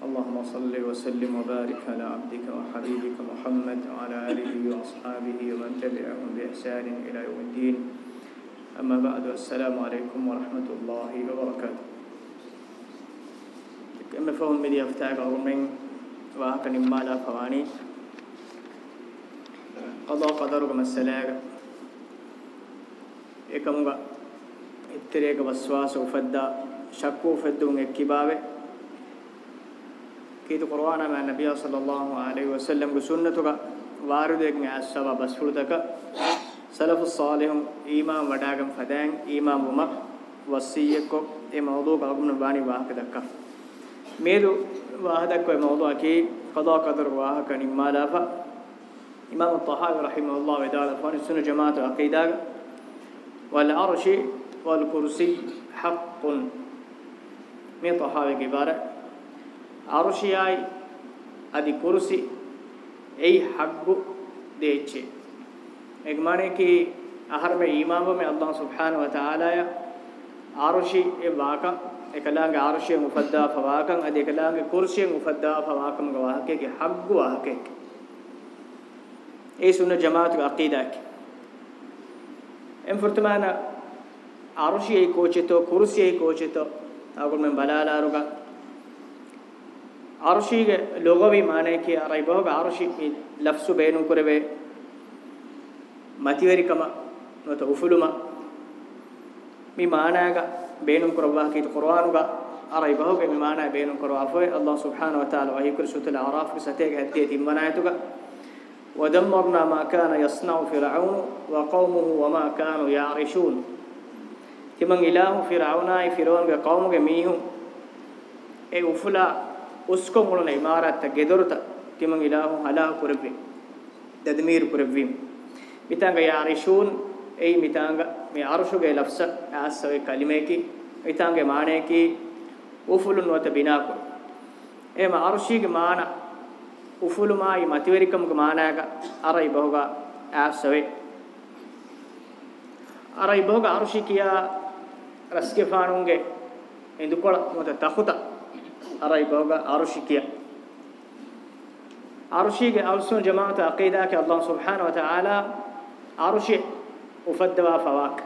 اللهم صل وسلم وبارك على عبدك وحبيبك محمد وعلى آله وأصحابه ومن تبعهم بإحسان إلى يوم الدين أما بعد السلام عليكم ورحمة الله وبركاته كما فهم مدي أفتاق عرمين وهكذا ما لا فواني قضاء قدرك مسلاك إكمغا اتريك وسواس وفدا شكو فدون إكبابه كيد قرآن مع النبي صلى الله عليه وسلم سنتك واردك مع السبب بسفلتك سلف الصالح إمام وداعم فدان إمام وما وصيك إيه موضوع قبل باني واحد دكا ميدو واحد كوي موضوع كي قضاء قدر واحد نما دافا إمام الطحاوي رحمه الله ودار فان السنة جماعة عقيدة والعرش والكرسي حق من طحاوي عبارة අරුෂියයි අදි කුරුසි එයි හග්ගු දේච්චේ මේක মানে කි ahar mein imam mein allah subhanahu wa taala ya arushi e waka ekalaange arushi mufadda fawakan adi ekalaange kursi mufadda fawakan ga wahake ke haggu wahake e sunna jamaat ka aqida ke em furtmana arushi e koche to kursi e koche to agul men balala aruga عرشی کے لوگوں بھی مانے کہ ریبہ کا عرشی لفظ بینوں کرے بے متیوری کما نو تو افلما می مانا کا بینوں کرو اللہ کی قرآن کا ریبہ کے می مانا کرو افے اللہ سبحانہ و تعالی وہی کر سوت الاعراف کے ستے کے ہتے تیم تو کا ودمرنا ما كان يصنع فرعون وقومه وما كانوا يعرشون تمن الہ فرعون ای فرعون کے قوم کے میہوں اے إيه افلا uskon uluna imaratta gedoruta timan ilahu hala kurabbi dadmir kurabbi mitanga yarishun ei mitanga me arshuge lafsa asawe kalimeki mitanga maaneki ufulun wata binako ema arshige maana ufulumai mativerikamuge maanaga arai boga asawe arai boga arshikiya raske faanunge endukola mota tahuta arai boga arushikiya arushige alsun jamaat aqida ke allah subhanahu wa ta'ala arushi ufadwa fawak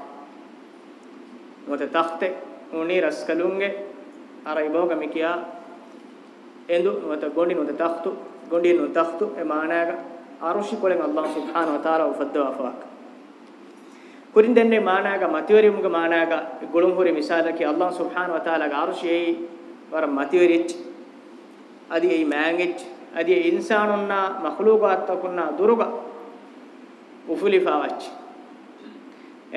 mote takhte uni raskalunge arai boga mikiya endu mote gondi no takhtu gondi no takhtu e maanaga arushi kolen allah subhanahu wa ta'ala ufadwa fawak ಕುರಿಂದನ್ನೇ ಮಾನಾಗ ಮತಿವರಿಮುಗ ಮಾನಾಗ ಗುಳುಂಹುರಿ ಮಿಸಾಲಕ್ಕೆ ಅಲ್ಲಾಹ್ ಸುಬ್ಹಾನ ವ ತಾಲಾ ಗಾರುಶಿಯೈ වර මතිවරිච් අදි ඒ මෑංගෙච් අදි ඒ ඉන්සානුන්නා මඛලූකාත් තකුන්නා දුරුග උෆුලිෆාවච්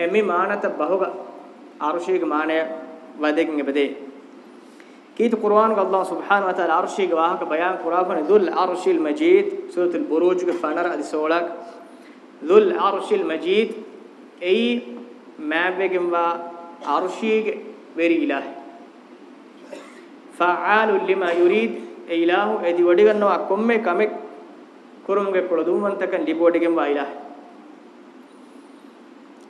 එමි මානත බහුග අරුෂීග මානය වදෙකින් එපදේ කීත කුර්ආන් ක අල්ලාහ් සුබ්හාන ව තාලා අරුෂීග වාහක බයාන් කුරාෆන දුල් අරුෂිල් මජීද් සූරතුල් බුරුජ් ක ෆනර අදි සෝලක් දුල් අරුෂිල් මජීද් එයි මෑවෙගෙන් වා අරුෂීග වෙරි ඉලාහි فعال لما يريد إله أدي أقوم أكمة كمك كرمك كلدوم أنتكن لبوديكم بايله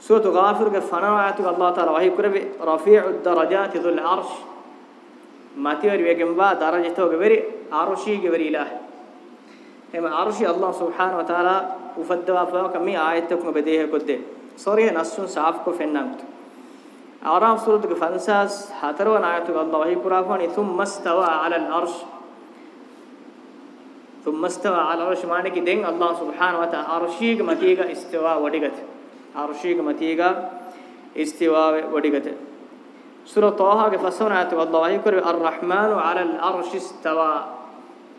سورة غافر كفنا وعاتك الله تعالى وهي كرب رفيع الدرجات ذو العرش ماتي وريكم با درجته كبري عرشي كبري إله هم عرشي الله سبحانه وتعالى وفدوا فاكم مي آيتكم بديه كده صريح نص صعف كفنامتو أعراف سورة فانساس حتر ونعيت الله هي قرافان ثم استوى على العرش ثم استوى على العرش معنى كدين الله سبحانه وتعالى أرشيك متيجا استوى ودقت أرشيك متيجا استوى ودقت سورة طه فسنعت الله هي قر الرحمن على العرش استوى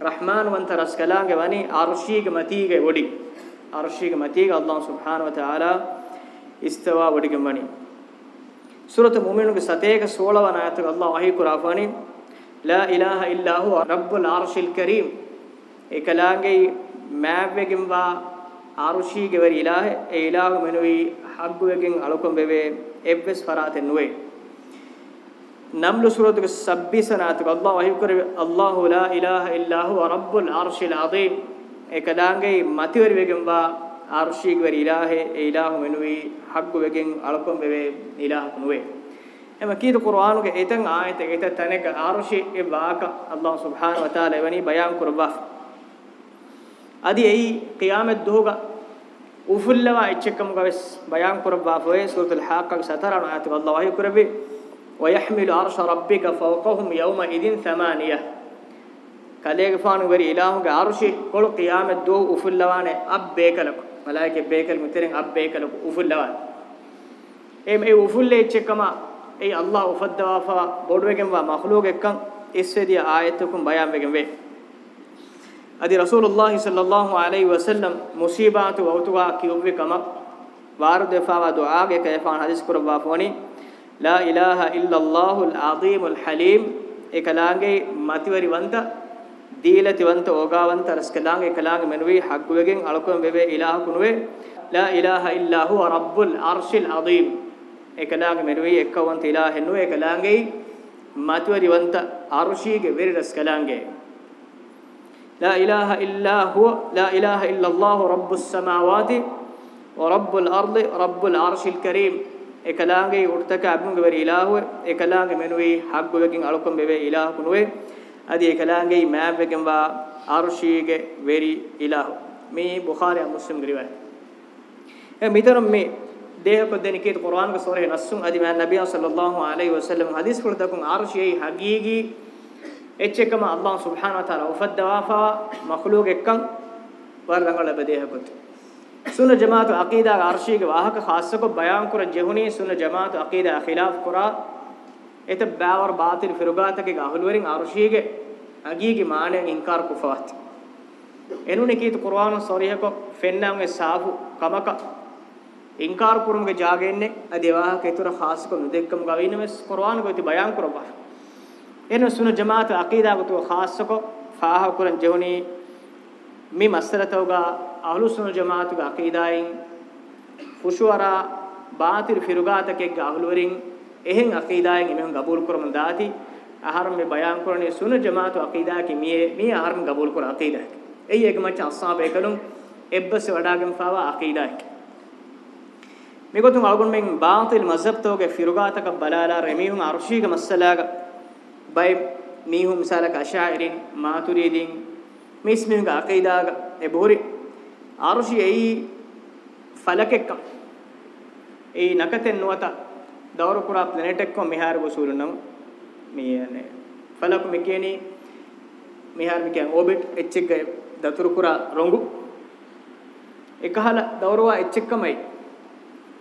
رحمن وانت رسكلان غني أرشيك متيجا ودق أرشيك متيجا الله سبحانه وتعالى استوى استواء ودقمني සූරත මුමිනුගේ සතේක 16 වන ආයතක අල්ලාහ් වහී කුරාෆානි ලා ඉලාහා ඉල්ලා හුව රබ්බුල් අර්ෂිල් කරීම් ඒකලාගේ මෑව්වකින් වා ආරුෂීගේ වරි ඉලාහ ඒ ඉලාහ මෙනුයි හග්ගුවකින් අලුකම් බෙවේ එබ්ස් ෆරාතේ නුවේ නම්ල සූරතක 26 වන ආයතක අල්ලාහ් වහී කුරේ අල්ලාහ් ලා ඉලාහා ඉල්ලා හුව රබ්බුල් අර්ෂිල් අදීම් ඒකලාගේ මතිවරි වෙකින් වා ආර්ශීක වෙරි ඉලාහේ ඒ ඉලාහු මෙනුවි හග්ගු වෙගෙන් අලකොම් වෙවේ ඉලාහු නුවේ එම කීත කුර්ආනුගේ එතන් ආයත ඒත තනක ආර්ශී ඒ වාක අල්ලාහ් සුබ්හානහු වතාලා එවනි බයාන් කුර්බා අදි ඒ ඛියාමත් දුහග උෆුල්ලවා ඉච්චකම් ගවස් බයාන් කුර්බා ෆෝයේ සූරතුල් හාක්කක් සතරන ආයත අල්ලාහ් වහී කුර්බි ويحمل عرش ربك فوقهم يومئذ ثمانيه කලේග ෆානු වෙරි ඉලාහුගේ ආර්ශී කොළ ඛියාමත් දුහ උෆුල්ලවානේ අබ්බේකලකෝ malaike bekal mutiren ab bekal ufullawa em e ufulle chekama ei allah ufaddawa fa bodwegen wa makhluq ekkan isedi ayatukum bayan wegen we adi rasulullah sallallahu alaihi wasallam musibatu wa utwa kiyubwe kama war defa wa dua ge kayfan hadis kurwa foni la ilaha illa allah al azim al halim ekalaange matiwari wanda දීලතිවන්ත ඕගාවන්ත රස්කලාංග එකලාංග මෙනුවේ හග්ගුවගෙන් අලකුවෙන් වෙවේ ඉලාහ කුනුවේ ලා ඉලාහ ඉල්ලා හුව රබ්බුල් අර්ෂිල් අදීම් එකලාංග මෙනුවේ එක්කවන්ත ඉලාහ නුවේ එකලාංගෙයි මතුවරිවන්ත අර්ෂීගේ වෙරි රස්කලාංගේ ලා ඉලාහ ඉල්ලා හුව ලා ඉලාහ ඉල්ලාල්ලාහ් රබ්බුස් සමාවාති වරබ්බුල් අර්දි රබ්බුල් අර්ෂිල් කරීම් එකලාංගේ උටතක අබුංග වෙරි ඉලාහුවේ එකලාංග මෙනුවේ හග්ගුවගෙන් අලකුවෙන් වෙවේ ඉලාහ කුනුවේ adi ekalaange map eken wa arshige veri ilahu me bukhari muslim riwayat e mitaram me ದೇಹ ಕೊದ್ದೆನಿ ಕೇತ ಕುರ್ಆನ್ ಗೆ ಸೂರೆ ನಸ್ಸುಂ ಅದಿ ಮಾ ನಬಿಯ ಸಲ್ಲಲ್ಲಾಹು ಅಲೈಹಿ ವಸಲ್ಲಂ ಹದೀಸ್ ಫುಲ್ತಕುಂ ಅರ್ಶಿಯೈ ಹಗೀಗಿ ಎಚ್ಚೆಕಮ ಅಲ್ಲಾಹ್ ಸುಬ್ಹಾನಹು ವತಾಲ ಉಫದ್ದವಾಫಾ ಮಖ್ಲೂಕ್ ಎಕ್ಕಂ ವರ್ರಂಗಳ ದೇಹ ಕೊತ್ತು ಸುನ್ನ ಜಮಾತು ಅಕೀದಾ ಅರ್ಶಿಗೆ ವಾಹಕ ಖಾಸಕೋ ಬಯಾನ್ ಕುರ ಜಹುನಿ ಸುನ್ನ ಜಮಾತು ಅಕೀದಾ ಖಿಲಾಫ್ ಕುರಾ එත බෑවර බාතිල් ෆිරුගාතකගේ අහුලුවරින් අරුෂියගේ අගියගේ මානෙන් ඉන්කාර කුෆාත් එනුනේ කීතු කුර්ආන සොරිහක ෆෙන්නම් ඒ සාහු කමක ඉන්කාර කුරුමගේ ජාගෙන්නේ අදේවාහක ඊතර ખાસක නුදෙක්කම ගවින මෙස් කුර්ආන ගොති බයන් කුරබා එන සුන ජමාත අකීදාගතු ખાસක ફાહ කුරන් ජෙවනි මේ මස්සරතෝගා අහලු සුන ජමාතුගේ අකීදායින් ෆුෂුවරා බාතිල් ෆිරුගාතකගේ අහුලුවරින් ehen aqidaayen imehun qabul kuramun daati aharam me bayan kurani sunna jamaatu aqida ki miye mi aharam qabul kur aqida ei ek macha ashaab ekalum ebbas wadagam fawa aqida ki me gotum algun men baatil mazhab toge firugata ka balala remihun arshi ka masala ga bay mihun misala ka ashairin maturidin mismihun ka aqida ga e bohri arshi ei falakekka ei nakaten nuwata දවරු කුරා ප්ලැනෙට් එකක මෙහාර ගොසුරු නම් මේ යන්නේ ඵලක මෙකේනේ මෙහාර මෙකේ orbit H එක දතුරු කුරා රොංගු එකහල දවරුවා H එකමයි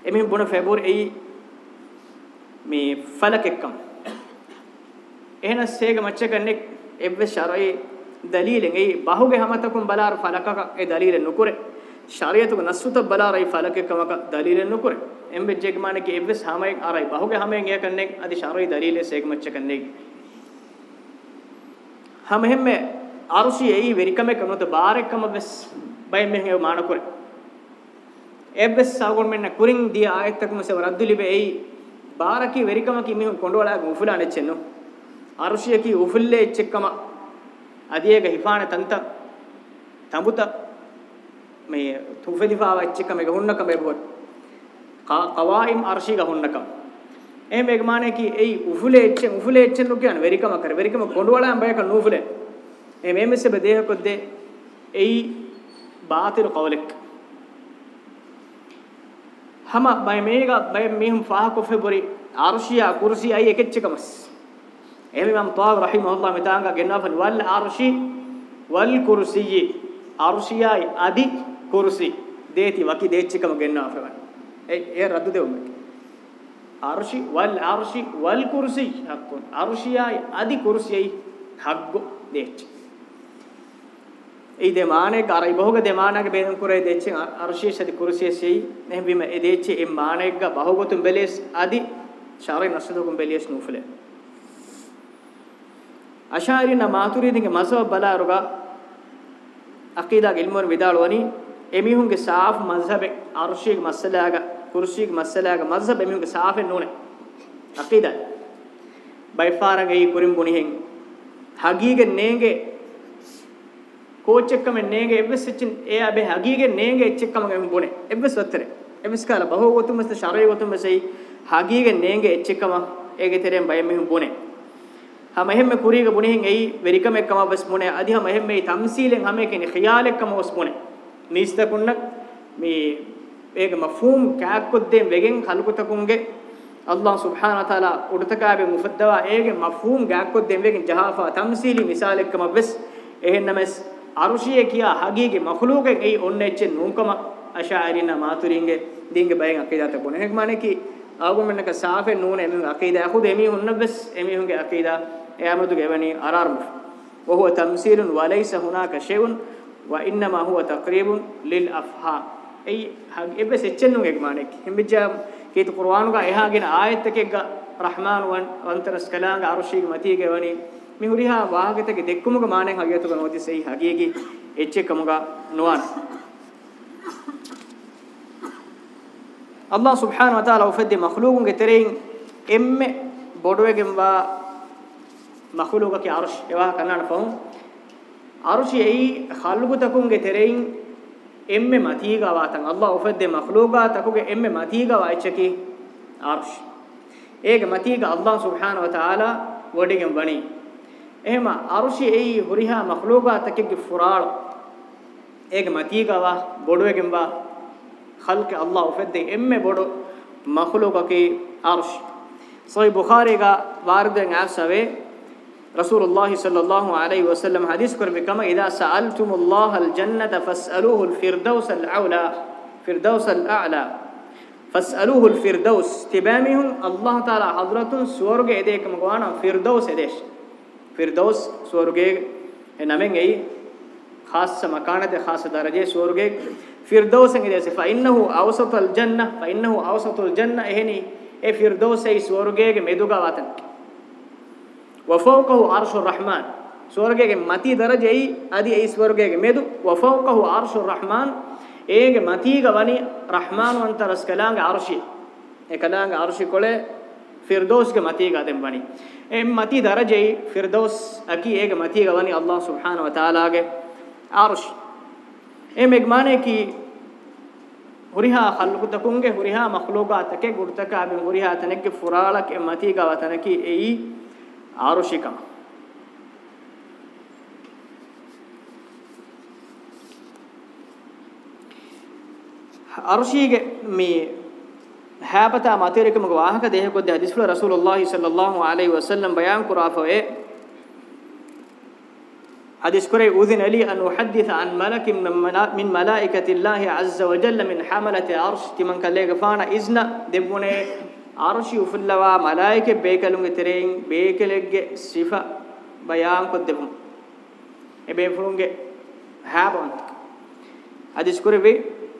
එමෙ බොන ෆෙබර් එයි මේ ඵලක එකම එහෙන සේග මච්ච කන්නේ එබ්බ ශරයි දලීලෙන් එයි බහුගේ හැමතකම් බලාර ඵලකක ඒ දලීල නුකුරේ ಶರಿಯತುಗ ನಸ್ಸುತ ಬಲಾರೈ ಫಲಕೆ ಕಮಕ ದಲೀಲನ್ನು ಕುರೆ ಎಂಬೆ ಜೆಗ್ ಮಾನಕೆ ಎವ್ವೆಸ್ ಹಮೈ ಆರೈ ಬಹುಗೆ ಹಮೈ ಗೆ ಕನ್ನೆ ಅದಿ ಶರೈ ದಲೀಲೆ ಸೇಗ್ ಮಚ್ಚ ಕನ್ನೆ ಹಮ ಹೆಮ್ಮೆ ಆರುಸಿ ಏಯಿ ವೆರಿಕಮೆ ಕಮತ ಬಾರೆ ಕಮ ವೆಸ್ ಬೈ ಮೆಹೆ ಮಾನ ಕುರೆ ಎವ್ವೆಸ್ ಸಾಗೋಣ ಮೆನ್ನ ಕುರಿಂಗ್ ದಿ ಆಯತಕ ಮಸೆ ರದ್ದುಲಿಬೆ ಏಯಿ ಬಾರಕಿ ವೆರಿಕಮ ಕಿ ಮೆಹೆ ಕೊಂಡೋಳ ಉಫುಲಾನೆ ಚೆನ್ನು ಆರುಸಿ ಕಿ ಉಫುಲ್ಲೇ ಚೆಕ್ಕಮ ಅದಿಯಗ ಹಿಫಾನೆ ತಂತ ತಂಬುತ මේ තුෆෙදිෆා වච්චක මේ ගහුන්නක මේ බොත් කවායිම් අර්ෂි ගහුන්නක එහේ මේක මානේ කි එයි උෆුලේ එච්චෙන් උෆුලේ එච්චෙන් නු කියන වෙරිකම කර වෙරිකම කොඬවලම් බයක නූෆුලේ එහේ මේ මෙසෙ බදේහ කොද්දේ එයි බාතිල් කවලෙක් හම බය මේක බය මෙහම් ෆාහකො ෆෙබරි අර්ෂියා කුර්සි අයි එකෙච්චකමස් එහෙම ඉමාම් තාබ් රහිමහුල්ලාහ මෙතාංගා ගෙන්නාපන් වල් අර්ෂි වල් කුර්සියි අර්ෂියයි අදි kursi deeti waki deechikam genna afewan ei e raddu devume arshi wal arshi wal kursi hakkun arshiyai adi kursiyai haggo deech ei demane garai bahog demanage beden kurai deeche arshiye sadi kursiye sei ehm bima e deeche em manegga bahogotum beles adi shari nasudugum beles nufle ashari na maturidinge masab balaruga aqida ilmur vidalwani එමිහුන්ගේ සාෆ් මස්හබේ අර්ශීගේ මස්සලාග කුර්ශීගේ මස්සලාග මස්හබ එමිහුන්ගේ සාෆෙන් නෝනේ අකීදා බයිෆාරගේ කුරින් බුනිහෙන් හගීගේ නේගේ කෝච් එක්කම නේගේ එවෙස්සින් ඒ අබේ හගීගේ නේගේ එච් එක්කම ගම බුනේ එවෙස් වත්තරේ එවෙස් කාල බහෝ ගොතුම ස්ත ශරේ ගොතුම සෙයි හගීගේ නේගේ එච් එක්කම ඒගේ තෙරෙන් බය මෙහුන් බුනේ හම එහෙම කුරීගේ බුනිහෙන් එයි වෙරිකම එක්කම බස් බුනේ අදි හම එහෙම මේ තම්සීලෙන් හැම එකනේ ඛයාලෙක්කම ඔස් බුනේ නීස්තකුන්නක් මේ ඒක මෆහූම් කෑක්කොද්දෙන් වෙගෙන් හලුකතකුන්ගේ අල්ලාහ් සුබ්හානහු තාලා උඩතකාවේ මුෆද්දවා ඒගේ මෆහූම් ගෑක්කොද්දෙන් වෙගෙන් ජහාෆා තම්සීලි මිසාලෙක්කම වෙස් එහෙන්නමස් අරුෂිය කියා හගීගේ මඛලූකෙන් ඒ ඔන්නෙච්ච නූකම අෂාරින මාතුරින්ගේ දින්ගේ බයෙන් අකීදාත බොන ඒක মানে කි ආගමන්නක සාෆේ නූන එමි අකීදා හුද එමි හොන්න වෙස් එමි හොන්ගේ අකීදා එයාමතු ගෙවණි අරාර්මු وهو تمثيل وليس هناك شيء وانما هو تقريب للافهام اي ابه سچنن එක මානෙක් හිමිජා කීත කුර්ආනු ගා එහාගෙන ආයත් එකෙක් ගා රහමාන් වන්තරස් කලාංග අරුෂීග මතීගේ වනි මේ හුරිහා වාහගතක දෙක්කුමුග මානෙන් හගියතු ගනෝති සෙයි හගියගේ එච්චෙකමුග නොවන අල්ලාහ් සුබ්හානහු වතාලා උෆද්දි මඛලූගුන්ගේ තෙරෙන් එම්මෙ බොඩුවගෙන් වා මඛලූගකේ අරුෂ් එවා කන්නාන පොම් අරුෂි එයි ඛල්ගුතකුන්ගේ තෙරෙයින් එම්මෙ මතීගවා තන් අල්ලාහ් උෆද්දේ මඛ්ලූගා තකුගේ එම්මෙ මතීගවා ඉච්චකි අරුෂි ඒක මතීග අල්ලාහ් සුබ්හානහු වතාලා වඩිගෙන් වණි එහෙම අරුෂි එයි හුරිහා මඛ්ලූගා තකගේ ෆුරාල් ඒක මතීගවා බොඩුවගෙන් වා خلق الله فدي ام بڑو مخلوق کی عرش صحیح بخاری کا وارد ہیں آپ سوے رسول الله صلى الله عليه وسلم حديث كرم كما إذا سألتم الله الجنة فاسألوه الفردوس الأعلى فردوس الأعلى فاسألوه الفردوس تبامهم الله تعالى حضرتهم سورج إديك مقوانا فردوس إديش فردوس سورج نمين أي خاص مكانة خاص درجة سورج فردوس إديش فإنه أوسط الجنة فإنه أوسط الجنة إهني إيه فردوس أي سورج مدوغا واتن وفوقه عرش الرحمن ස්වර්ගයේ මති දරජයි আদি ඒ ස්වර්ගයේ මෙදු وفوقه عرش الرحمن ඒගේ මතිග වනි රහමාන් වන්තරස් කලාංග අර්ෂි ඒ කලාංග අර්ෂි කොලේ ෆිර්දෝස්ගේ මතිග අතෙන් වනි ඒ මති දරජයි ෆිර්දෝස් අකි ඒගේ මතිග වනි අල්ලාහ් සුබ්හාන ව තාලාගේ අර්ෂි ඒ මෙග්මානේ කි හුරිහා خلقතකුන්ගේ හුරිහා මඛලූකාතකේ ගුර්තක අබි හුරිහා තනක්ගේ ෆුරාලක් ඒ මතිග වතනකි ඒයි ආරුෂිකම අරුෂීගේ මේ හැපත මතරිකම වාහක දේහකොද්ද හදිස්වල රසූලුල්ලාහි සල්ලල්ලාහු අලයිහි වසල්ලම් බයන් කුරාෆවේ حديث كري أذن لي أن أحدث عن ملك من ملائكة الله عز وجل من حملة عرش تمن كليك فانا إذن دبوني arshi ufullawa malaike bekalunge terein bekelegge sifa bayan koddebum ebe fulunge habon hadis kurbi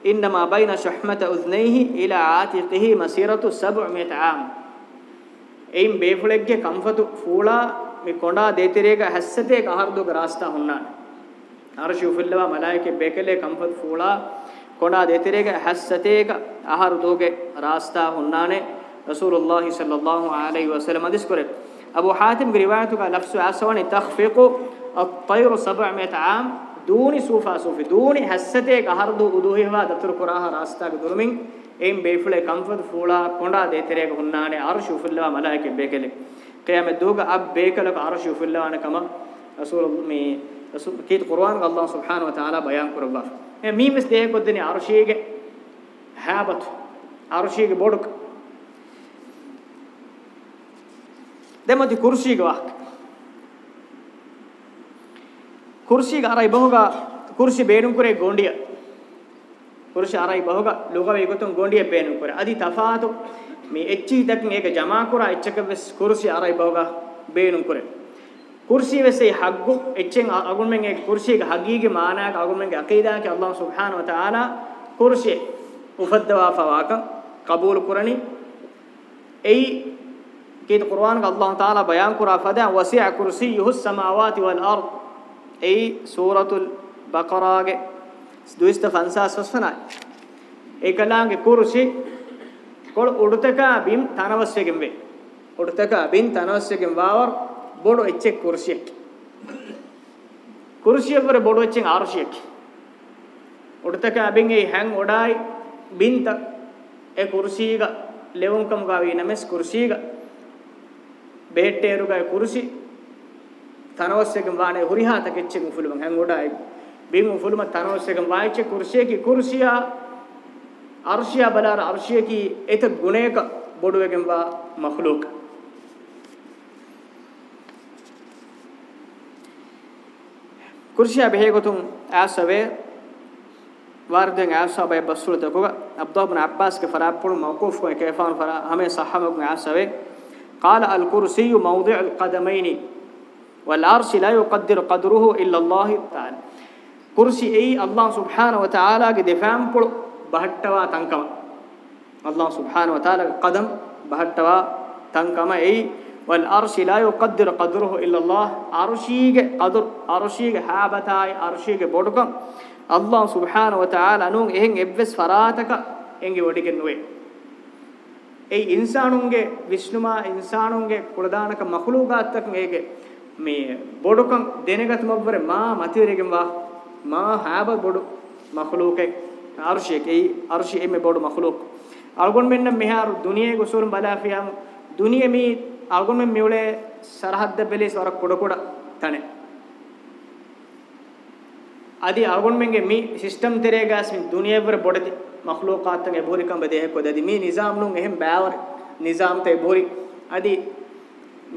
innama baina shuhmata uznayhi ila atiqihi masiratu 700 am eim befulegge kamfatu fula me konda deterega hassate kahardo grasta hunnan arshi ufullawa malaike bekele kamfat fula konda deterega hassate ka ahar doge rasta hunnane رسول الله صلى الله عليه وسلم حديث كره ابو حاتم روايته قال لفظ اسوان تخفق الطير 700 عام دون سوفا سوف دون حسته قهرد ادوه وا دتر قراه راستا بدرمين ايم بيفل كمفد فولا كوندا ديتريك هنانه عرش فلوا ملائكه بيكله قيام دوغ اب في الله انا كما رسول مي رسول كيت قران الله سبحانه وتعالى بيان كربا ميمس ده قدني عرشيگه هابط عرشيگه بودك demati kursiga wak kursiga arai bohuga kursi beenum kure gondiya kursi arai bohuga lugave gotun gondiya beenum kure adi tafatu me ecchi dakin eka jama kura echaka ves kursi arai bohuga beenum kure kursi vese haggu echen agun men ek kursi ga hagi ge maana ga agun men ge aqida ke allah subhanahu wa taala kursi ufaddawa fawakan qabul kurani ei كيت قرآن الله تعالى بيان كرا فدا وسع كرسيه السماوات والأرض أي سورة البقرة دوست فانساس وسفنا أي كلام كرسي كل أردتك بيم تناوسي جنبه أردتك بيم تناوسي جنباور بودو إتشي كرسي كرسي بره بودو إتشي عرشيك උඩතක අබෙන් ඒ හැන් ඔඩායි බින්ත ඒ කුර්සීග ලෙවුම්කම් ගාවී නමස් කුර්සීග ಬೇಟ್ಟೇರುಗಾಯ ಕುರುಸಿ ತನವಸ್ಸೆಗಂ ವಾಣೆ ಹುರಿಹಾತ ಕೆಚ್ಚೆಗಂ ಫುಲುಮಂ ಹೆಂ ಉಡಾಯಿ ಬೀಮು ಫುಲುಮ ತನವಸ್ಸೆಗಂ ವಾಯ್ಚೆ ಕುರುಸಿಯಕಿ ಕುರುಸಿಯಾ අර්ශියා බලාර අර්ශිය කී එත ගුණයක බොඩුවගෙන් වා මහලූක කුර්ෂියා බෙහෙගතුම් ආසවේ واردن عاصا بي بسولت كوغا عبد الله بن عباس کے فرا پڑ موقوف کو کیفان فرا ہمیں صحابہ کو عاصا قال الكرسي موضع القدمين والعرش لا يقدر قدره إلا الله تعالى كرسي أي الله سبحانه وتعالى قد فهم بل بهتوا تنكما الله سبحانه وتعالى قدم بهتوا تنكما أي والعرش لا يقدر قدره إلا الله عرشيك قدر عرشيك حابتاي عرشيك بودكم الله سبحانه وتعالى نون إهن إبس فراتك إنجي وديك نوي ඒ ඉන්සානුන්ගේ විෂ්ණුමා ඉන්සානුන්ගේ කුලදානක මහලුගාත්තක් මේගේ මේ බොඩකම් දෙනගතමවර මා මතිවරගෙන් වා මා හාබ බොඩු මහලුකේ අර්ශයක ඒ අර්ශයේ මේ බොඩු මහලුක අල්ගොන් මෙන්න මෙහාර දුනියේ ගොසුරුම් බලාෆියම් දුනියේ මේ අල්ගොන් මෙන් මෙවලේ සරහද්ද බෙලේ සර කොඩ කොඩ තනේ আদি আলগন মেঙ্গে মি সিস্টেম তেরে গাস মি দুনিয়া পর বড়তি මහ්ලූකාත්තගේ බෝරි කඹ දෙහෙ කොදදි මේ නිසාම් නුන් එහෙම් බෑවර නිසාම් තේ බෝරි අදි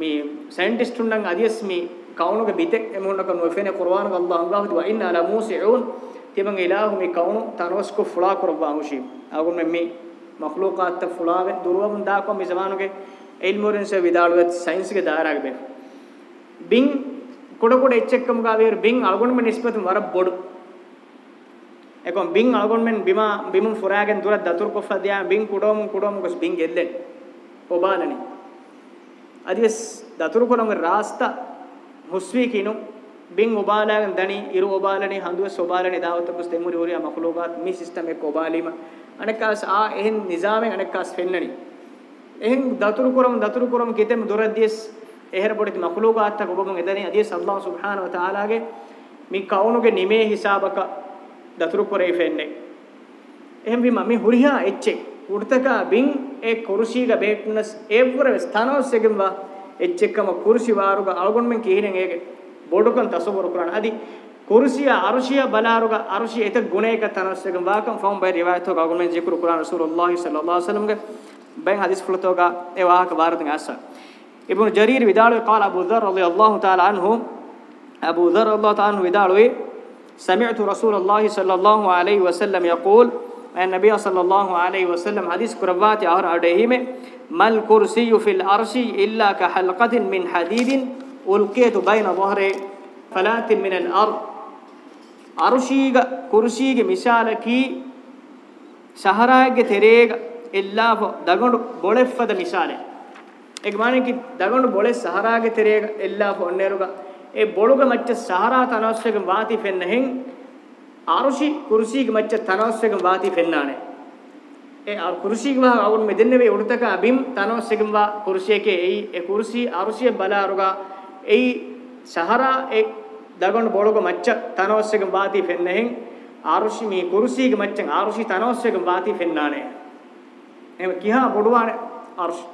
මේ සයන්ටිස්ට් උන්නන් අදියස් මේ කවුණුගේ බිතෙක් එමුන්නක නොෆෙනේ කුර්ආන් අල්ලාහ් අල්ලාහ් වා ඉන්නා ලා මූසිඋන් තිබන් ඉලාහු මේ කවුණු තරවස්කෝ ෆුලා කරවා මුෂි ආගොම මේ මහ්ලූකාත්ත ෆුලාවේ දුරවම් දාකෝ මේ සමානුගේ ඉල්මෝරන්ස විදාලුවත් සයන්ස් ගේ දාරාගේ බින් කොඩ කොඩ එච් එක්කම ගාවේ බින් අල්ගොනම නිස්පතුම් වර බොඩු ekon bin algon men bima bimun furagen dura datur ko fadia bin kudomun kudomun kos bin gellen obanani adis datur ko nong rasta huswi kinu bin obalagen dani iru obalani handu sobalani dawat kos temuri uriya makhluqat mi system ek obalima anekas a ehin nizamen anekas fennani ehin datur koram datur koram kitem duradies eher bodit makhluqat ta gobamun edani adis allah subhanahu wa taala ge mi kaunuge nime hisabaka දතුරු පොරේ ෆෙන්නේ එහෙම විම මේ හුරිහා එච්චේ උඩතකා බින් ඒ කුරුසීග බේක්නස් ඒවර ස්ථානෝස්සෙගම්ව එච්චකම කුරුසි වාරුග අලගොන්මෙන් කීනෙන් ඒගෙ බොඩකන් තසවරු කරන අදි කුරුසිය අරුෂිය බලාරුග අරුෂිය එත ගුණයක තනස්සෙගම් වාකම් form බයි රිවායත් හොග අලගොන්මෙන් ජිකුරු කුරාන රසූලුල්ලාහි සල්ලල්ලාහු අලයිහි වසල්ලම් ගේ බෙන් හදිස් ෆලතෝග ඒ වාහක වාරතන් අස්සා ඉබ්නු ජරීර් විදාලු قال ابو ذر رضي الله تعالى عنه ابو ذر رضي الله تعالى عنه විදාලුවේ سمعت رسول الله صلى الله عليه وسلم يقول أن النبي صلى الله عليه وسلم حديث كرباتي أهر أديه ما الكرسي في الأرش إلا كحلقة من حديد ألقيت بين ظهر فلات من الأرض أرشيغ كرسيغ مثالكي سهراغ تريغ إلا دغند بولفة مثال إجماعي كي دقون بولف سهراغ تريغ إلا فنيرغ ඒ බොළුගේ මච්ච Sahara තනස්සකම් වාති පෙන්නහෙන් ආරුෂි කුරුසීගේ මච්ච තනස්සකම් වාති පෙන්නානේ ඒ ආ කුරුසීගේ වහ අවුන් මෙදෙන්නේ වේ උඩතක අබිම් තනස්සකම් වා කුරුසියකේ එයි ඒ කුරුසී ආරුෂිය බලාරුගා එයි සහරා ඒ දගොන් බොළුගේ මච්ච තනස්සකම් වාති පෙන්නහෙන් ආරුෂි මේ කුරුසීගේ මච්චන් ආරුෂි තනස්සකම් වාති පෙන්නානේ එහෙම කියා බොඩුවානේ ආරුෂි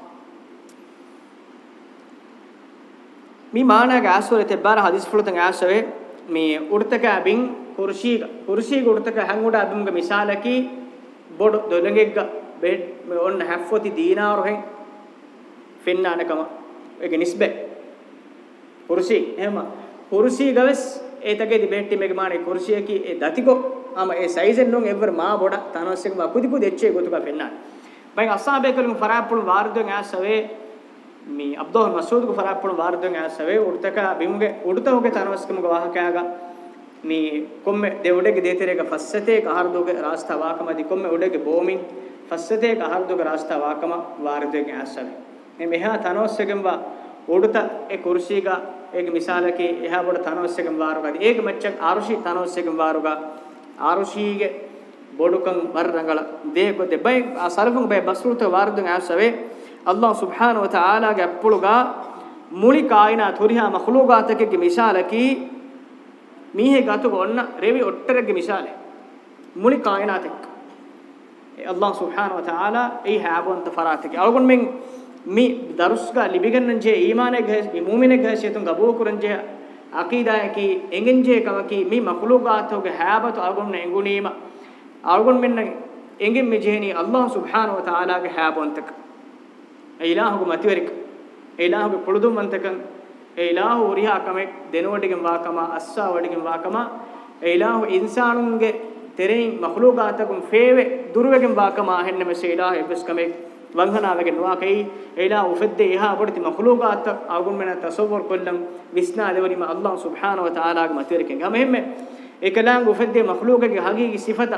mi maanaga asore tebbar hadis fulatan asave me urtaka abin kursi kursi urtaka hanguda abumga misalaki bod dolengegga bed me on hafoti dinar hen finnanakama ege nisbe kursi ehma kursi gaves etage di betti mege maane kursi ki e datiko ama e size en non ever ma boda tanosek ma kudiku decche gotuka finnan bain asabe kalum farapul wardu ngasave මේ අබ්දුල් මස්ඌද් ගේ ෆරාප්පුණ වාර්දෙන් ඇසවේ උඩතක බිමුගේ උඩතෝගේ තරවස්කමගේ වාහකයාගා මේ කොම්මෙ දෙවඩේගේ දේතරේක ෆස්සතේ කහර්දෝගේ රාස්තා වාකමදි කොම්මෙ උඩේගේ බෝමින් ෆස්සතේ කහර්දෝගේ රාස්තා වාකම වාර්දෙන් ඇසවේ මේ මෙහා තනෝස්සකම් වා උඩත ඒ කුර්ෂීගා ඒක මිසාලකේ එහා බඩ තනෝස්සකම් වාරුගා ඒක මච්චක් ආරුෂි තනෝස්සකම් වාරුගා ආරුෂීගේ බොඩුකම් වර රංගල දේකො දෙබයි සල්ගුම් බයි බස්රුත වාර්දෙන් ඇසවේ අල්ලාහ් සුබ්හානහු වතාලාගේ අප්පුලුගා මුලි කායිනාත් හොරිහා මඛලූගාතකගේ මිසාලකි මීහෙ ගතු ගොන්න රෙවි ඔට්ටරගේ මිසාලේ මුලි කායිනාතෙක් අල්ලාහ් සුබ්හානහු වතාලා ඒ හැබොන්ත ෆරාතකි අලගොන් මෙන් මේ දරුස්ගා ලිබිගන්නන් ජේ ඊමානේ ගහ මුමිනේ ගහ ෂේතුන් ගබෝ කුරන් ජේ අකීදායකි එංගෙන් ජේ කමකි මේ මඛලූගාතෝගේ හැබතු අලගොන් නෙඟුනීම අලගොන් මෙන්න එංගෙන් මෙ ජේනි අල්ලාහ් සුබ්හානහු වතාලාගේ හැබොන්තකි ඒ ඉලාහුගු මතිවරික ඒ ඉලාහුගේ පොළුදුම් මන්තකන් ඒ ඉලාහු උරියා කමෙක් දෙනවටිගෙන් වාකම අස්සා වඩිගෙන් වාකම ඒ ඉලාහු ඉන්සානුන්ගේ තෙරෙයින් මහලුගාතකුම් ෆේවේ දුර්වෙගෙන් වාකම හෙන්න මෙසේ ඉලාහ එබස් කමෙක් වංගනාවගේ නොවාකයි ඒලා උෆද්දේ එහා අපිට මහලුගාත ආගුම් මෙන තසවර් කොල්ලම් විස්නා දෙවරිම අල්ලාහ් සුබ්හානහු වතාලාගේ මතිවරිකෙන් ගමෙහෙම ඒකලංග උෆද්දේ මහලුගගේ හගීගේ සිෆත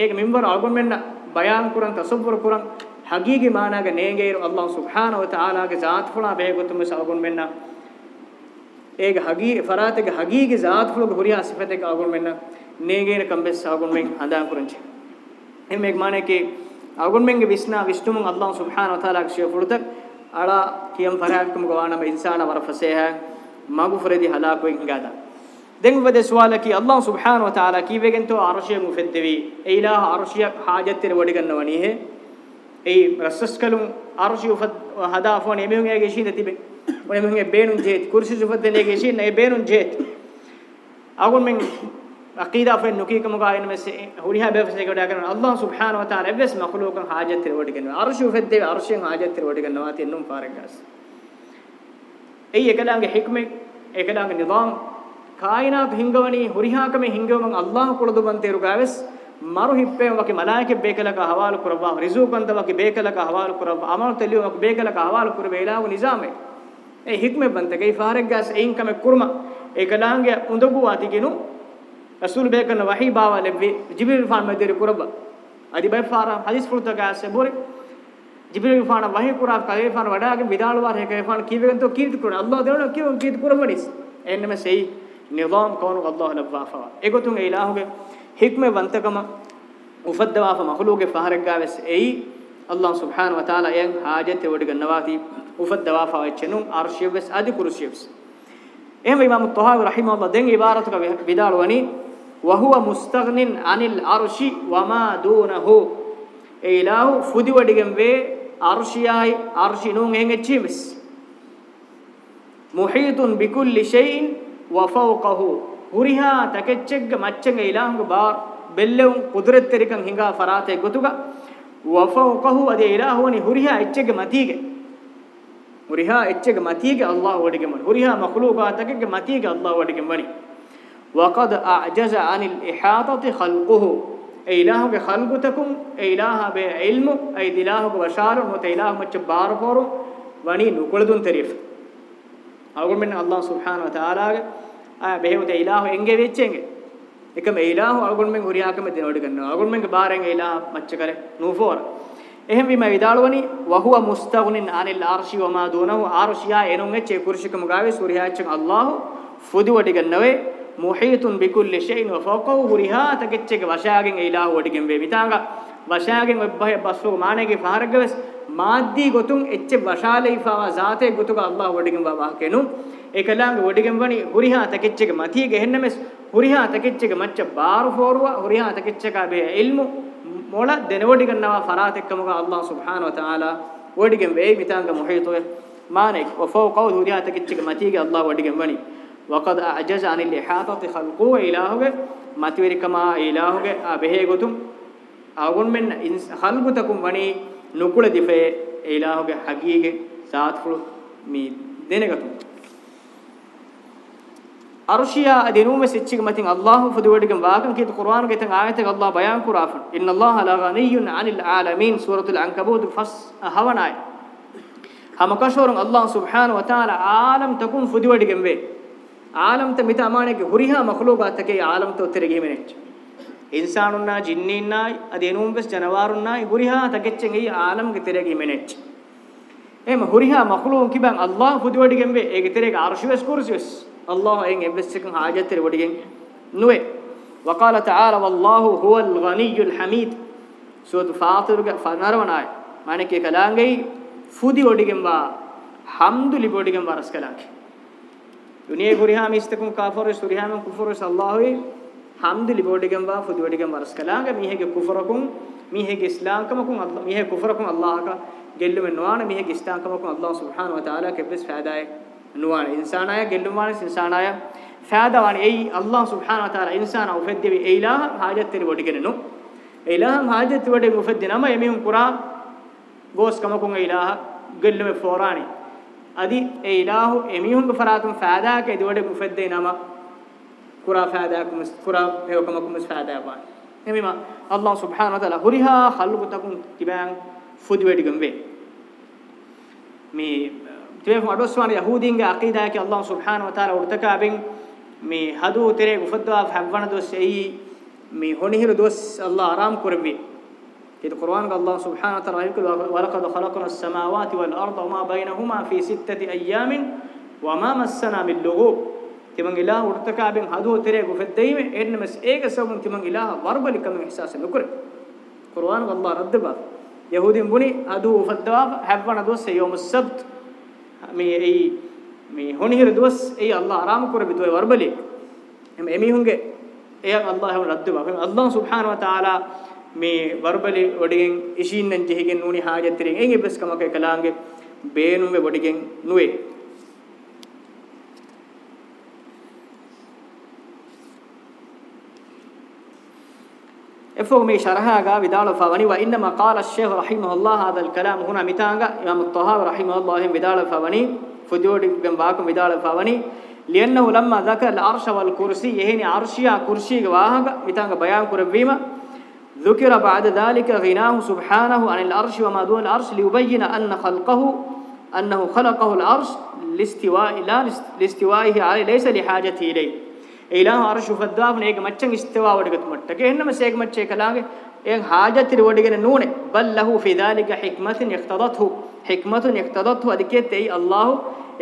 ඒක මෙම්බර ආගුම් මෙන්න බයාන් කුරන් තසවර් කුරන් ಹಗೀಗೆ ಮಾನಾಗ ನೇಂಗೇರು ಅಲ್ಲಾಹ್ ಸುಬ್ಹಾನ ವ ತಆಲಾಗೆ ಜಾತ್ ಫುಳಾ ಬೇಗುತುಮ ಸಲ್ಗುನ್ ಮೆನ್ನ ಏಗ ಹಗೀ ಫರಾತಿಗೆ ಹಗೀಗೆ ಜಾತ್ ಫುಳುಗೆ ಹುರಿಯ ಸಿಫತೆಗೆ ಅಗುನ್ ಮೆನ್ನ ನೇಂಗೇನ ಕಂಬೆಸ್ ಸಾಗುನ್ ಮೆನ್ ಅದಾ ಕುರಂಚೆ ಎಮ್ಮೆಗ್ ಮಾನಕ್ಕೆ ಅಗುನ್ ಮೆಂಗೆ ವಿಸ್ನಾ ವಿಷ್ಣುಮುಂ ಅಲ್ಲಾಹ್ ಸುಬ್ಹಾನ ವ ತಆಲಾಗೆ ಶಿಯ ಫುಳುತ ಅಳಾ ಕಿಯಂ ಫರಾತುಮ ಗವಾನಮ ಇನ್ಸಾನ ವರಫಸೇಹ ಮಗುಫರದಿ ಹಲಾಕು ಇಂಗಾದ دنگ بده سوال کی اللہ سبحانہ و تعالی کی وگن تو عرش مفدوی اے الہ عرش حاجت تر وڑی گنونی ہے ei rassas kalum arshi ufad hada afon emihun ege shinde tibe one emihun e beenun jeet kursi ufad den ege shin e beenun jeet agun men aqida afen nuki kam ga en mes huriha be fese ko dagan allah subhanahu wa taala eves makhluqan hajat ter wodi ganwa arshi ufad de arshi hajat ter wodi ganwa ti num faragas ei ekadange hikme ekadange nidam kainat hingawani huriha kam hingawam allah kuludu ban teru gaves maru hippen wake malaike bekelaka hawalu kurwa rizukanta wake bekelaka hawalu kurwa amal teliyo wake bekelaka hawalu kurwa ilahu nizame e hikme bante ge farek gas ein kame kurma ekalange undugu atiginu rasul bekan wahi bawa lebbi jibril fan mederi kurba adi bay fara hadis furta gas e bore jibril fan wahi kuraf kale fan wadage bidalwar heke fan kiwegen to kirit kurna allah deona kiwen kirit kurmanis enneme sei nizam kawnu allah labwa fa egotun ilahuge hikme wantagama ufaddawaf mahluge faharga ves ei allah subhanahu wa taala en haajate wodiga nawati ufaddawaf avchenu arshiyves adi kursiyves ehme imam tahawi rahimahullah den ibarat ka bidalwani wa huwa mustaghnin anil arshi wa ma dunahu eilahu fudi wadigem ve arshiyai arshinun hen echimes muhitun bikulli shay'in wa fawqahu ಹುರಿಹಾ ತಕೆಚ್ಚೆಗ್ಗ ಮಚ್ಚಂಗ ಇಲಾಹುಗ ಬಾರ್ ಬೆಲ್ಲೆವು ಕುದುರೆತ್ತೆರಿಕಂ ಹಿಂಗಾ ಫರಾತೆ ಗೊತುಗ ವಫೌಕಹು ಅದೇ ಇಲಾಹುನಿ ಹುರಿಹಾ ಎಚ್ಚೆಗ್ಗ ಮತೀಗೆ ಹುರಿಹಾ ಎಚ್ಚೆಗ್ಗ ಮತೀಗೆ ಅಲ್ಲಾಹ್ ಒಡಿಗೆ ಮನಿ ಹುರಿಹಾ ಮಖ್ಲೂಕಾತಕೆಗ್ಗ ಮತೀಗೆ ಅಲ್ಲಾಹ್ ಒಡಿಗೆ ಮನಿ ವಕದ್ ಅಅಜಜ Anil ಇಹಾತತಿ ಖಲ್ಕುಹು إلهك خلقتكم إله بعلم أي إلهك بشار وإله مجبار فور وني نقول دون تعريف أقول من الله سبحانه وتعالى behude ilahu enge vechenge ekam ilahu algonmen huriyakam den odu ganna algonmen ge bareng ilahu maccha kare nufor එහෙම විම විදාලවනි වහුව මුස්තග්නින් අනිල් ආර්ෂි වමා දුනහු ආර්ෂියා එනුන් එච්චේ කුරුෂිකම ගාවේ සූර්යාච්චන් අල්ලාහ් ෆුදු වඩිග නවේ මුහීතුන් බිකුල්ලි ෂයින් වෆකෝ හුරිහා තකෙච්චේ වශාගෙන් ඒලාහ් වඩිගෙන් වේ මිතාංග වශාගෙන් ඔබ්බහය බස්සෝ මානෙගේ ෆාරග්ගවස් ಮಾದ್ದಿ ಗೊತುಂ ಎಚ್ಚೆ ವಶಾಲೈಫಾವ ಜಾತೆ ಗೊತುಗ ಅಲ್ಲಾಹ್ ಒಡಿಗಂ ಬಾಬಾ ಕೆನು ಏಕಲಾಂಗ ಒಡಿಗಂ ವಣಿ ಹುರಿಹಾ ತಕಿಚ್ಚೆಗೆ ಮತಿಗೆ ಹೆನ್ನಮೆ ಹುರಿಹಾ ತಕಿಚ್ಚೆಗೆ ಮಚ್ಚ ಬಾರು ಫೋರುವ ಹುರಿಹಾ ತಕಿಚ್ಚೆಗ ಬೆ ಇಲ್ಮು ಮೊಳ ದೆನವಡಿಗನ್ನವ ಫರಾತೆಕ್ಕಮುಗ ಅಲ್ಲಾಹ್ ಸುಬ್ಹಾನ ವ ತಆಲಾ ಒಡಿಗಂ ವೆ ಮಿತಾಂಗ ಮುಹೀತುವೆ ಮಾನಕ್ ವಫೌ ಕೌದ್ ಹುರಿಹಾ ತಕಿಚ್ಚೆಗೆ ಮತಿಗೆ ಅಲ್ಲಾಹ್ ಒಡಿಗಂ ವಣಿ وقد اعجز عن الاحاطه خلقه الهه ಮತಿವರಿಕಮ ಇಲಾಹುಗೆ ಆ ಬೆಹೆ ಗೊತುಂ ಆಗುನ್ ಮೆನ್ ಹಲ್ಗುತಕುಂ ವಣಿ ನುಕುಳ ದಿಫೆ ಇಲಾಹುಗೆ ಹಗೀಗೆ ಸಾತ್ಫುಳು ಮಿ ದೇನೆಗತು ಅರ್ಷಿಯಾ ಅದಿನೂಮೆ ಸಿಚ್ಚಿಗೆ ಮತಿಂ ಅಲ್ಲಾಹು ಫದುವಡಿಗೆ ವಾಕಂ ಕೀತ ಕುರ್ಆನ್ ಗೆ ತಂ ಆಯತೆ ಅಲ್ಲಾಹ ಬಯಾನ್ ಕುರಾಫನ್ ಇನ್ನ ಅಲ್ಲಾಹ ಲಗನಿಯುನ್ ಅನಿಲ್ ಆಲಮೀನ್ ಸೂರತುಲ್ ಅನ್ಕಬೂತ್ ಫಸ್ ಹವನಾಯ ಹಮಕಶೋರಂ ಅಲ್ಲಾಹ ಸುಬ್ಹಾನಹು ವತಾಲಾ ಆಲಂ ತಕುಂ ಫದುವಡಿಗೆ ವೆ ಆಲಂ ತ ಮಿತ ಅಮಾನೆಗೆ ಹುರಿಹಾ ಮಖ್ಲೂಗಾತಕೆ ಆಲಂ ತೋ ತೆರೆಗೆ ಮೆನೆಚ್ಚು ඉන්සානුන්නා ජින්නින්නා අද එනුම්බස් ජනවාරුන්නා හුරිහා තකෙච්චෙන් ඒ ආලම්ගේ තෙරගේ මෙනෙච් එම හුරිහා මඛලූන් කිබන් අල්ලාහ් හුදුවඩිගෙන් වේ ඒ තෙරේක අර්ෂුවස් කුර්සියස් අල්ලාහ් එන් එම්බස්සකන් හාජතෙර වඩිගෙන් නුවේ وقال تعالى والله هو الغني الحميد سوره فاطر فنروناي মানে কে কালাঙ্গই ফুদি ওডিগেম বা হামদু লিবোডিগেম বারাস কালাঙ্গে দুনিয়া গুরিহাম ইস্তাকুম কাফর সুরিহাম কুফর সাল্লাহু hamdi libodigen wa fudiodigen waras kalanga mihege kufrakum mihege islamkamakun allah mihege kufrakum allah ka gellume nuwana mihege islamkamakun allah subhanahu wa taala ke bes faadaye nuwana insanaya gelluwana insanaya faadawan ei allah subhanahu wa taala insana ufeddevi eilaha hajatri bodigen nu eilaha hajatri bodigen ufeddinama emihun qur'an gos kamakun eilaha gellume forani adi eilahu emihun faraatum faadaka eduwade mufeddenama كرا فاداكم كرا بيوكمكم فادابان نميما الله سبحانه وتعالى هريها خلقتكم تبان فودويدكم وي مي تبيهم ادوسوان يهودينغا عقيدهك الله سبحانه وتعالى ورتكابين مي هدو تري غفدوا فحبنا دوس اي مي هنير دوس الله آرام كربي كده قرآن الله سبحانه وتعالى يقول ولقد خلقنا السماوات والأرض وما بينهما في ستة أيام وما مسنا من لغوب තිමන් ඉලා උර්තකාබෙන් හදුව තෙරේ ගුෆෙද්දීම එන්නමස් ඒක සබුන් තිමන් ඉලා වර්බලිකම ඉහසාස නුකර කුර්ආන් අල්ලාහ රද්දබා යහූදින් බුනි අදු උෆද්දවා හැවවන දොස් යෝම සබ්ත් මේ ඒ මේ හොනිහිර දොස් ඒ අල්ලාහ ආරාම කර බිදුව verbally එම එමිහුන්ගේ එය අල්ලාහ රද්දබා එම අල්ලාහ සුබ්හාන ව තාලා මේ වර්බලි ඔඩිගෙන් ඉෂින්නෙන් ජෙහිගෙන් නුනි හාජත්‍රිගෙන් එගේ බස්කමක කලාංගේ බේනුමේ ඔඩිගෙන් නුවේ افهم غا بدال فاني وانما قال الشيخ رحمه الله هذا الكلام هنا متانغا امام الطهار رحمه الله بدال فاني فجود بن باكم بدال فاني لانه لما ذكر العرش والكرسي يهني عرشيا كرسي واهغا متانغا بيان كربيما ذكر بعد ذلك غناه سبحانه عن العرش وما دون العرش ليبين ان خلقه انه خلقه العرش لاستواء لا لاستوائه عليه ليس لحاجته اليه ඊළඟ අර්ෂු ෆද්දාවන ඒක මච්චන් ඉස්තිවා වඩගත් මට්ටකේ එන්නම සේක මච්චේ කලාගේ එන් හාජතිර වඩගෙන නූනේ බල් ලහු ෆී ذلك හික්මතුන් ඉක්තදත්හු හික්මතුන් ඉක්තදත්හු අධිකේතේ අල්ලාහ්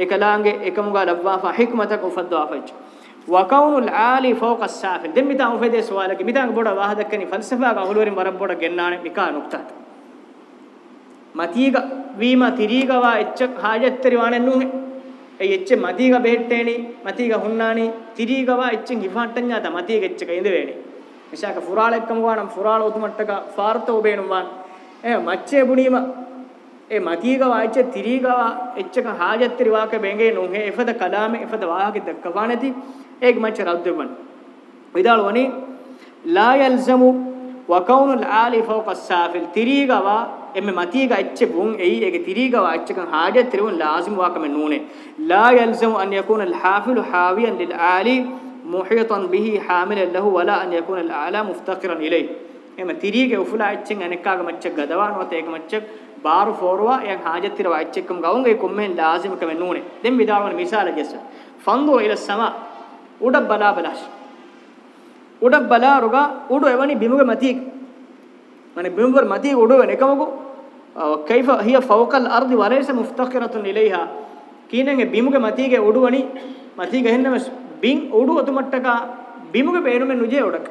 ඒකලාගේ එකමුගා ලබ්වා ෆා හික්මතක උෆද්දා ෆජ් وكون العالي فوق السافل دم بتاع فيد سؤالك بتاع بودا واحدكني فلسفه غولورين برب بودا گنانه ميكا نقطه මතීග වීම තිරීගවා එච්ච හාජත්තරිවානෙන්නුනේ ei ecce matiga behetteni matiga hunnani tirigawa eccen gifattanya ta matiga ecce ka indeveni mishaka fural ekkam wanam fural otumattaka fartha obenum wan e macche bunima e matiga waicce tirigawa ecce ka hajattiri waka benge nunhe efada kalame efada wahage dakkawanati ek macche raddeban vidal wani la yalzamu wa kaunu al ali fawqa as safil tirigawa එමෙ මතීග අච්ච බුන් එයි ඒගේ තිරීගව අච්චකන් හාජය තිරුන් ලාසිම වාකම නූනේ ලා යල්සම් අන් යකුන අල් හාෆිලු හාවියන් ලිල් ආලි මුහිතන් බිහි හාමිලන් ලහු වලා අන් යකුන අල් ආලා මුෆ්තකිරන් ඉලයි එමෙ තිරීග උෆුලා අච්චෙන් අනෙක්කාග මච්චක් ගදවානොත ඒක මච්චක් බාරු ෆෝරවා යන් හාජය තිරව අච්චකම් gown ඒ කොම්මෙන් ලාසිමකම නූනේ දෙම් විදාවන මිසාල ගෙස්ස ෆන්දු ඉල සමා උඩ බලා බලාශ උඩ බලා රුගා උඩ එවනි බිමුගේ මතීගේ মানে බිම්වර් මතී උඩුව එකමකු කයිෆ හිය ෆෞකල් අර්දි වලයිස මුෆ්තකිරතුන් ඉලයිහා කීනගේ බිමුගේ මතීගේ උඩුවනි මතී ගහෙන්නම බින් උඩුව තුමට්ටක බිමුගේ බේරුමෙන් නුජේ උඩක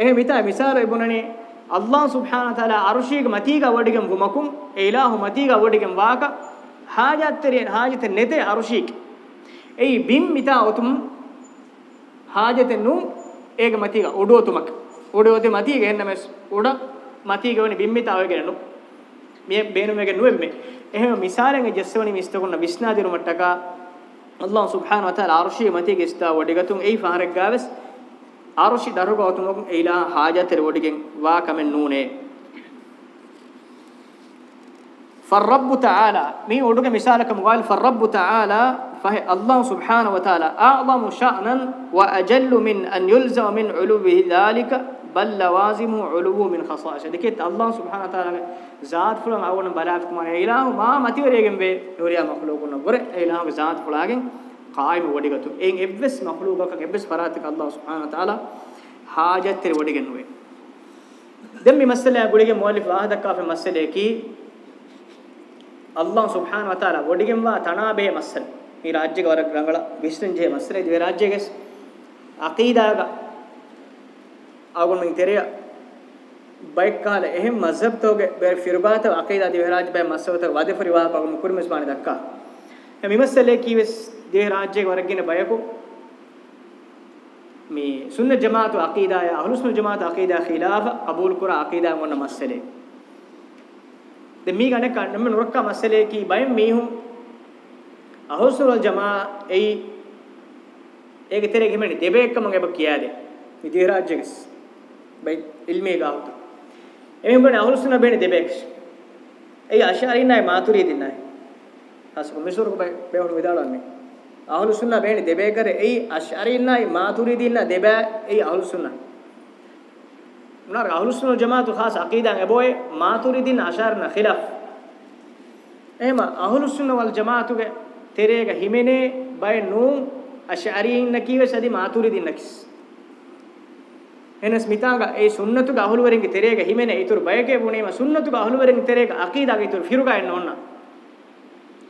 එහෙ මිතා මිසාර ඉබුනනේ අල්ලාහ් සුබ්හානහු තාලා අර්ශීගේ මතීගේ වඩිගම් වමකුම් ඒලාහු මතීගේ වඩිගම් වාක හාජත්තරියන් හාජත නෙතේ අර්ශීක එයි බින් මිතා උතුම් හාජත නු ඒගේ මතීගේ උඩුව තුමක උඩෝදෙ මතිය ගෙන්න මෙස් උඩ මතිය ගෙවනි බිම්මිතාවය ගෙනනු මිය බේනු මෙගේ නුවෙම්මෙ එහෙම මිසාරෙන් ජස්සවනි මිස්තකුන්න විස්නාදිරු මට්ටකා අල්ලාහ් සුබ්හානහු වතාලා අර්ෂිය මතිය ගෙස්තා වඩගතුන් එයි ෆාරක් ගාවස් අර්ෂි දරුගවතුන් එයිලා හාජතර වඩගෙන් වා කමෙන් නූනේ فالرب تعالى مي ودوك مثالك مقال فالرب تعالى فهي الله سبحانه وتعالى أعظم شأنا وأجل من أن يلزم من علو ذلك بل لوازم علو من خصائص دكيت الله سبحانه وتعالى ذات فلان اون بلاف كمان اله ما متي وريگم بي نوريا مخلوقون بر اله ذات فلاگين قائم وديگتو اين ابس مخلوقك ابس فراتك الله سبحانه وتعالى حاجت وديگن وي دم مسئلہ گڑیگے مؤلف واحد کا فی مسئلے کی الله سبحانه وتعالى وديگم وا تنابه مسئلہ මේ රාජ්‍යක වරක් රංගල විශ්ලෙන්ජේ මස්රේ දිවේ රාජ්‍යකස් අකීදාගා ආගොන් මං තෙරිය බයික් කාල එහෙම මස්හබ් තෝගේ බෙර ෆිරබාත අකීදා දිවරාජ් බය මස්සවත වද පරිවාහ පගම කුරුමස් පාන දක්කා එමිමස්සලේ කීවස් දේ රාජ්‍යයේ වරගෙන බයකෝ මේ සුන්න ජමාතු අකීදා ය අහ්ලුසුන් ජමාතු අකීදා ඛිලාෆ කබූල් කුර අකීදා මොන මස්සලේ දෙ මේ ගණ කන්නම නුරක්ක මස්සලේ කී බය මේහුම් අහ්ලුසුල් ජමා එයි ඒක තෙරේ ගෙමනි දෙබේක මම එබ කියාදේ විදේ රාජ්‍යයේ ඉල්මේ ගාවතු එමෙ කොනේ අහුල් සුන බේනේ දෙබෙක්ෂ ඒ අෂාරී නයි මාතුරියදී නයි හසු මිසුරු බේවණු විදාලන්නේ අහුල් සුන බේනේ දෙබේ කරේ ඒ අෂාරී නයි මාතුරියදී නයි දෙබේ ඒ අහුල් සුන උනාර අහුල් සුන ජමාතු ખાસ අකීදන් එබෝයේ මාතුරියදී අෂාරන ඛිලාෆ් එහෙම අහුල් සුන වල් ජමාතුගේ තෙරේක හිමිනේ බය නූ අෂාරීන් නකීව සදි මාතුරියදී නකිස් එනස් මිතාග ඒ සුන්නතුග අහුලුවරින්ගෙ තෙරේග හිමෙන ඊතුරු බයකේ වුණේම සුන්නතුග අහුලුවරින්ගෙ තෙරේග අකීදාග ඊතුරු ෆිරුගා එන්න ඕන්න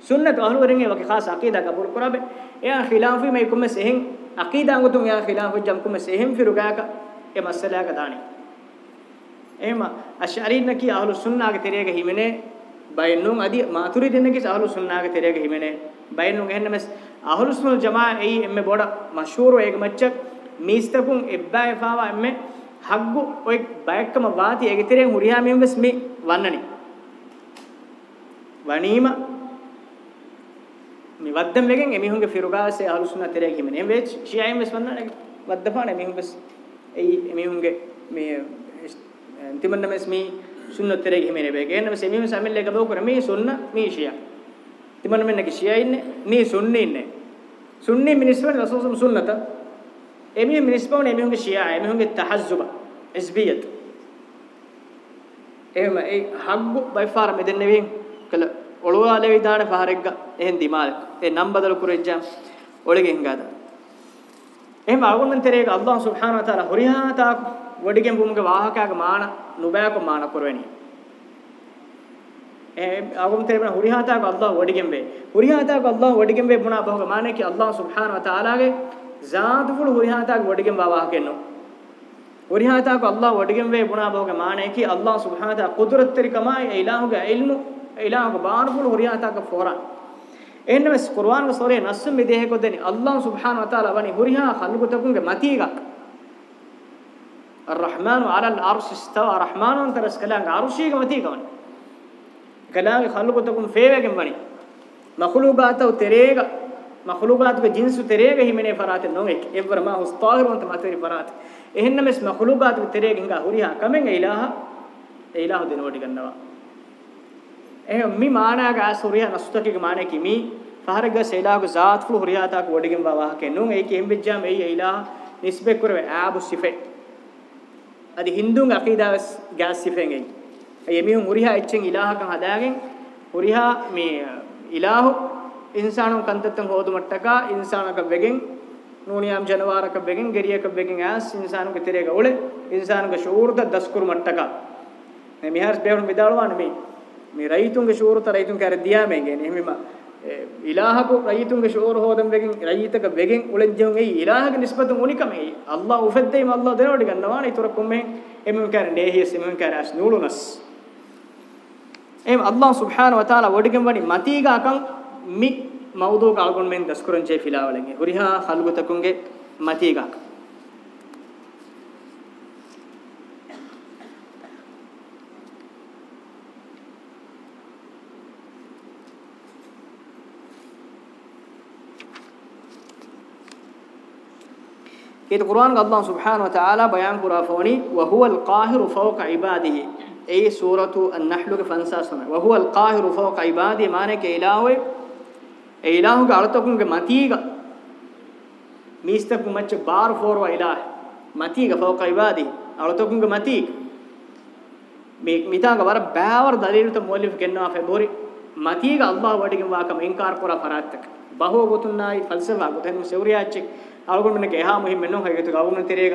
සුන්නත අහුලුවරින්ගෙ වගේ ખાસ අකීදාග බුර කරබෙ එයා ඛිලාෆි මේ කුම සෙහෙන් අකීදාග තුන් එයා ඛිලාෆු ජම් කුම සෙහෙන් ෆිරුගාක ඒ මස්සලාග දානි එහෙම අෂාරීන කි අහලු සුන්නාග තෙරේග හිමෙනේ බයන්නුන් අදි මාතුරි දෙන්නකි අහලු සුන්නාග තෙරේග හිමෙනේ බයන්නුන් එහෙන්නමස් අහලු සුන්නල් ජමා එයි එම්මේ බොඩ මෂූර් වේග මච්චක් මීස්තකුන් එබ්බා එපාවා එම්මෙ හග්ගු ඔය බයක්කම වාති එගිතරෙන් හුරියා මෙම්වස් මේ වන්නනි වණීම මේ වද්දම් වෙගෙන් එමිහුන්ගේ ෆිරුගාසේ අහලුසුනා තෙරේ කිමනේ වෙච් ෂියයිම් වෙස් වන්නන වද්දපානේ මෙහුන්ගස් එයි එමිහුන්ගේ මේ අන්තිමන්න මෙස් මේ සුන්නත් තෙරේ කිමනේ වෙගෙන් මෙස් එමිහුන් සමිල්ලේ ගබෝ කර මේ සුන්න මේ ෂියා තිමන්න මෙන්න කිෂියා ඉන්නේ මේ සුන්නේ ඉන්නේ සුන්නේ මිනිස්සුන් රසෝසම් සුන්නත එමි මිනිස්බෝන එමිහුගේ ෂියා එමිහුගේ තහස්සුබ ඉස්බියත් එහෙම ඒ හග්ගු බයිෆාර මෙදෙන්නේ වෙන් කළ ඔළුවාලේ විදාන ෆාරෙග්ග එහෙන් දිමාල ඒ නම් බදල කුරෙජ්ජා ඔලගෙන් ගාද එහෙම අගොන්නන් තෙරේක අල්ලාහ් සුබ්හානහු වතාලා හොරිහාතා වඩිගෙන් බුමුගේ වාහකයාගේ මාන නුබෑක මාන කරවෙනි ඒ අගොන් තෙරේම හොරිහාතාක අල්ලාහ් වඩිගෙන් වේ හොරිහාතාක අල්ලාහ් වඩිගෙන් වේ මොනා බහුගේ මානේ කි අල්ලාහ් සුබ්හානහු වතාලාගේ ಜಾದುಗಳು ಹುರಿಹಾತಾಗ ಒಡಿಗೆಂ ಬಾವಾಹಕೆನ್ನು ಹುರಿಹಾತಾಗ ಅಲ್ಲಾಹ್ ಒಡಿಗೆಂ ವೇ ಬುಣಾ ಬಹುಗೆ ಮಾನೇಕಿ ಅಲ್ಲಾಹ್ ಸುಬ್ಹಾನ ತಾ ಕುದ್ರತ್ತರಿ ಕಮಾ ಇಲಾಹುಗೆ ಇಲ್ಮು ಇಲಾಹುಗೆ ಬಾರ್ಗುಳು ಹುರಿಹಾತಾಗ ಫೋರಾ එන්නමස් කුර්ආන් වල සෝරේ නස්ස මෙදෙහ කොදෙනි අල්ලාහ් සුබ්හාන වතාලා වනි හුරිහා ඛල්ගතකුන්ගේ මතීග අර්රහ්මානු අලල් අර්ෂ් ඉස්තවා රහ්මානුන් තරස් කලංග අර්ෂීග මතීගවනි කලංග ඛල්ගතකුන් ෆේවගෙන් වනි මඛලුගාතව තෙරේග مخلوقات کے جنس تیرے گہ ہمنے فرات نو ایک ایور ما ہس طاہر وانت ماتری فرات එහෙන්නම මේ මහලුගාත විතරේ ගංගා හුරිහා කමෙන් ඊලාහ ඊලාහ දිනෝටි ගන්නවා එහෙනම් මි මානාගා සුරියා නසුතකේ මානේ කිමි ෆහරග සේලාග ذات ෆු හුරියා තාක වඩගෙන් බවහ කෙනුන් ඒ කියෙම් වෙච්චාම ඒ ඊලාහ නිස්බෙක් කරවේ ආබු සිෆේ අදි හින්දුන් අකීදාස් ගෑස් සිෆෙන් ඒ එමිහුන් හුරිහා එච්චෙන් ඊලාහකන් හදාගෙන් හුරිහා මේ ඊලාහ ඉන්සානුන් කන්තත්තන් හෝදු මට්ටක ඉන්සානක බෙගෙන් නූනියම් ජනවාරක බෙගෙන් ගෙරියක බෙගෙන් ඇස් ඉන්සානුක තිරේක උල ඉන්සානුක ශූර්ත දස්කුරු මට්ටක මේ මිහාරස් බේවුන් මිදාලවාන මේ මේ රයිතුන්ගේ ශූර්ත රයිතුන් කර දියා මේ ගේන එහෙම ඉලාහකු රයිතුන්ගේ ශූර් හෝදම් බෙගෙන් රයිතක බෙගෙන් උලෙන් ජොන් ඒ ඉලාහගේ නිස්බතුන් උනිකමයි අල්ලාහ් උෆද්දේම අල්ලාහ් දෙනවට ගන්නවා නේ ඉතර කොම්මේ එමෙම කර නේහියස් එමෙම කර ඇස් නූලුනස් එම් අල්ලාහ් සුබ්හානහු වතාලා වඩිකම් වනි මතීගාකම් مي موضوع قالقون من دسكرون جاي فيلا ولنجي هريها خلقو تكونجي متيغا كده قرآن الله سبحانه وتعالى بيان قرافوني وهو القاهر فوق عباده أي سورة النحل و هو القاهر فوق عباده معنى كإلهه ඒ ඉලාහුගේ අලතකුන්ගේ මතීග මිස්තකු මච්ච බාර් ෆෝරවා ඉලාහ මතීග ෆෝක ඉබාදි අලතකුන්ගේ මතීග මේ මිතාග වර බෑවර දලීලත මොලිෆ් කෙන්නවා ෆෙබෝරි මතීග අල්ලාහ් වඩින් වාකම ඉන්කාර කරා ෆරාත්තක බහෝ ගොතුනායි ෆල්සෆා ගොතෙන් සෙවරියාච්චෙක් අලගොන්න මනක එහා මුහිම් මෙන්නෝ හයිගතු ගවුන තිරේග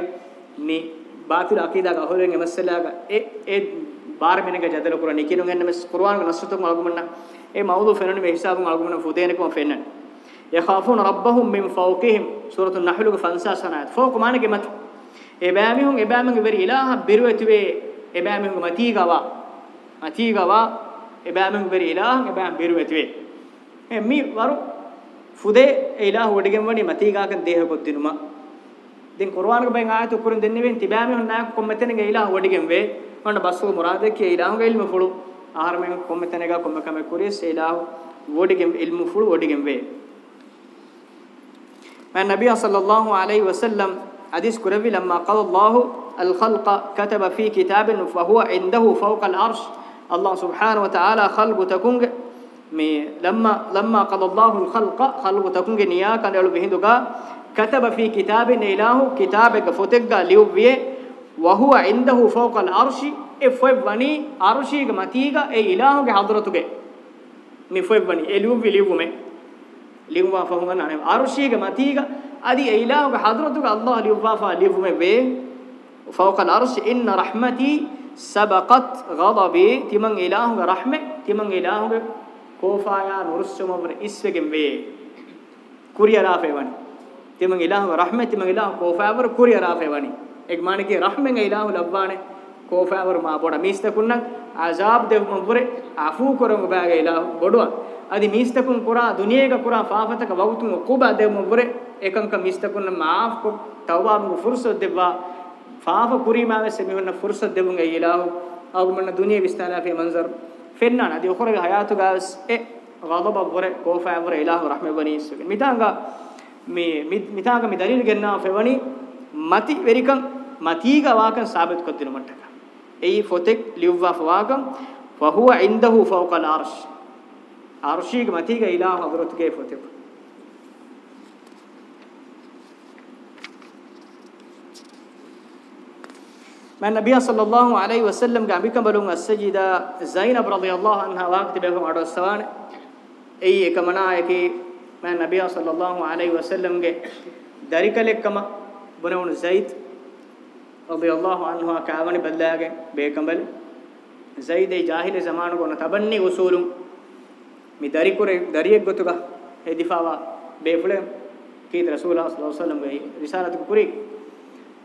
මේ බාතිල අකීදා ගහොලෙන් එමස්සලාග ඒ ඒ බාර් මෙනක ජදල කරා නිකිනුන් එන්න මෙස් කුර්ආන් ගනස්සතුන් අලගොන්න ඒ මවුදු ෆෙනනි මේ හිසාබුන් අල්ගුමන ෆුදේනකම ෆෙන්නන යඛාෆුන රබ්බහුම් මින් ෆෞකිහිම් සූරතුන් නහ්ලුග 50 සනත් ෆෞක මානකෙ මත එබෑමිහුන් එබෑමගේ වෙරි ඉලාහ බිරුවතුවේ එබෑමිහුන් මතීගවා මතීගවා එබෑමිහුන් වෙරි ඉලාහ එබෑම් බිරුවතුවේ එම්මි වරු ෆුදේ ඉලාහ වඩගෙන් වඩි මතීගාකන් දේහකොත් දිනුමා දැන් කුර්ආනක බෙන් ආයත උකුරින් දෙන්නේ වෙන් තිබෑමේ හොන්නා කොම්මෙතන ගිලා වඩිගෙන් වේ ඔන්න බස්සු මුරාදේ කියලා හංගෙල්ම ෆුළු ارمن کوم تنے گا کوم کما کرے سی علم فل وڈگم وے میں نبی صلی اللہ علیہ وسلم حدیث کرے وی لما قال الله الخلق كتب في كتاب فهو عنده فوق الأرش الله سبحانه وتعالى خلق تكون لما لما قال الله الخلق خلق تكون نيا كان يلو بهندغا كتب في كتاب الاله كتابك فتك ليوبيه وهو عنده فوق الأرش e fewwani arshiga matiga e ilahuge hadratuge mi fewwani e liwwi liwume liwwa fa hunga nane arshiga matiga adi e ilahuge hadratuge allah liwwa fa liwume ve fawqa al-arsh inna rahmati sabaqat ghadabi timan ilahuge rahme timan ilahuge kofaya nursumavre iswegen ve kuriyara fewani timan ilahuge rahme timan ilahuge kofaya vre kuriyara fewani ek maane ki rahme ilahuge labbane ಕೋಫಾವರ್ ಮಾಬೋಡ ಮೀಸ್ತಕುನ್ನ ಅಜಾಬ್ Dev ಮುಗುರೆ ಅಫೂ ಕೊರಂಗ ಬಾಗ ಇಲಾ ಗೊಡುವ ಅದಿ ಮೀಸ್ತಕುನ್ ಕುರಾ ದುನಿಯೇಗ ಕುರಾ ಫಾಫತಕ ವೌತು ಕುಬಾ ದೇವ್ ಮುಗುರೆ ಏಕಂಕ ಮೀಸ್ತಕುನ್ನ ಮಾಫ್ ಕೊ ತವಾ ಮುಗು ಫುರ್ಸತ್ ದೇವಾ ಫಾಫ ಕುರಿ ಮಾವೆ ಸೆಮಿವನ್ನ ಫುರ್ಸತ್ ದೇವುಂಗ ಇಲಾ ಅಗುಮನ್ನ ದುನಿಯೇ ವಿಸ್ತಾಲಾಫಿ ಮಂಜರ್ ಫೆನ್ನಾನ ಅದಿ ಒಖರಗ ಹಯಾತು Gauss A ಗದಬ ಬುರೆ ಕೋಫಾವರ್ ಇಲಾ ರಹಮೆ ಬನಿ ಸುಗೆ ಮಿತಾಂಗ ಮಿ ಮಿತಾಂಗ ಮಿ ದಲೀಲ್ ಗೆನ್ನಾ ಫೆವಣಿ ಮತಿ ವೆರಿಕಂ ಮತೀಗ ವಾಕನ್ ಸಾಬಿತ್ ಕೊತ್ತಿನ ಮಟ್ಟಕ أي فوتك ليوفا فواقا فهو عنده فوق العرش عرشيك متيك إله إله كيف فوتك ما النبي صلى الله عليه وسلم قام بكم بلوم السجدة زينب رضي الله عنها وقت بهم عدو السوان أي كمنا يكي ما النبي صلى الله عليه وسلم قام دارك لك كما بنون زيد radiyallahu anhu kaawani badlaage beekambal zaide jahile zamanu gona tabanni usulum mi dari kore dariyek gotuga he difawa befule ki rasulullah sallallahu alaihi wasallam ge risalatu puri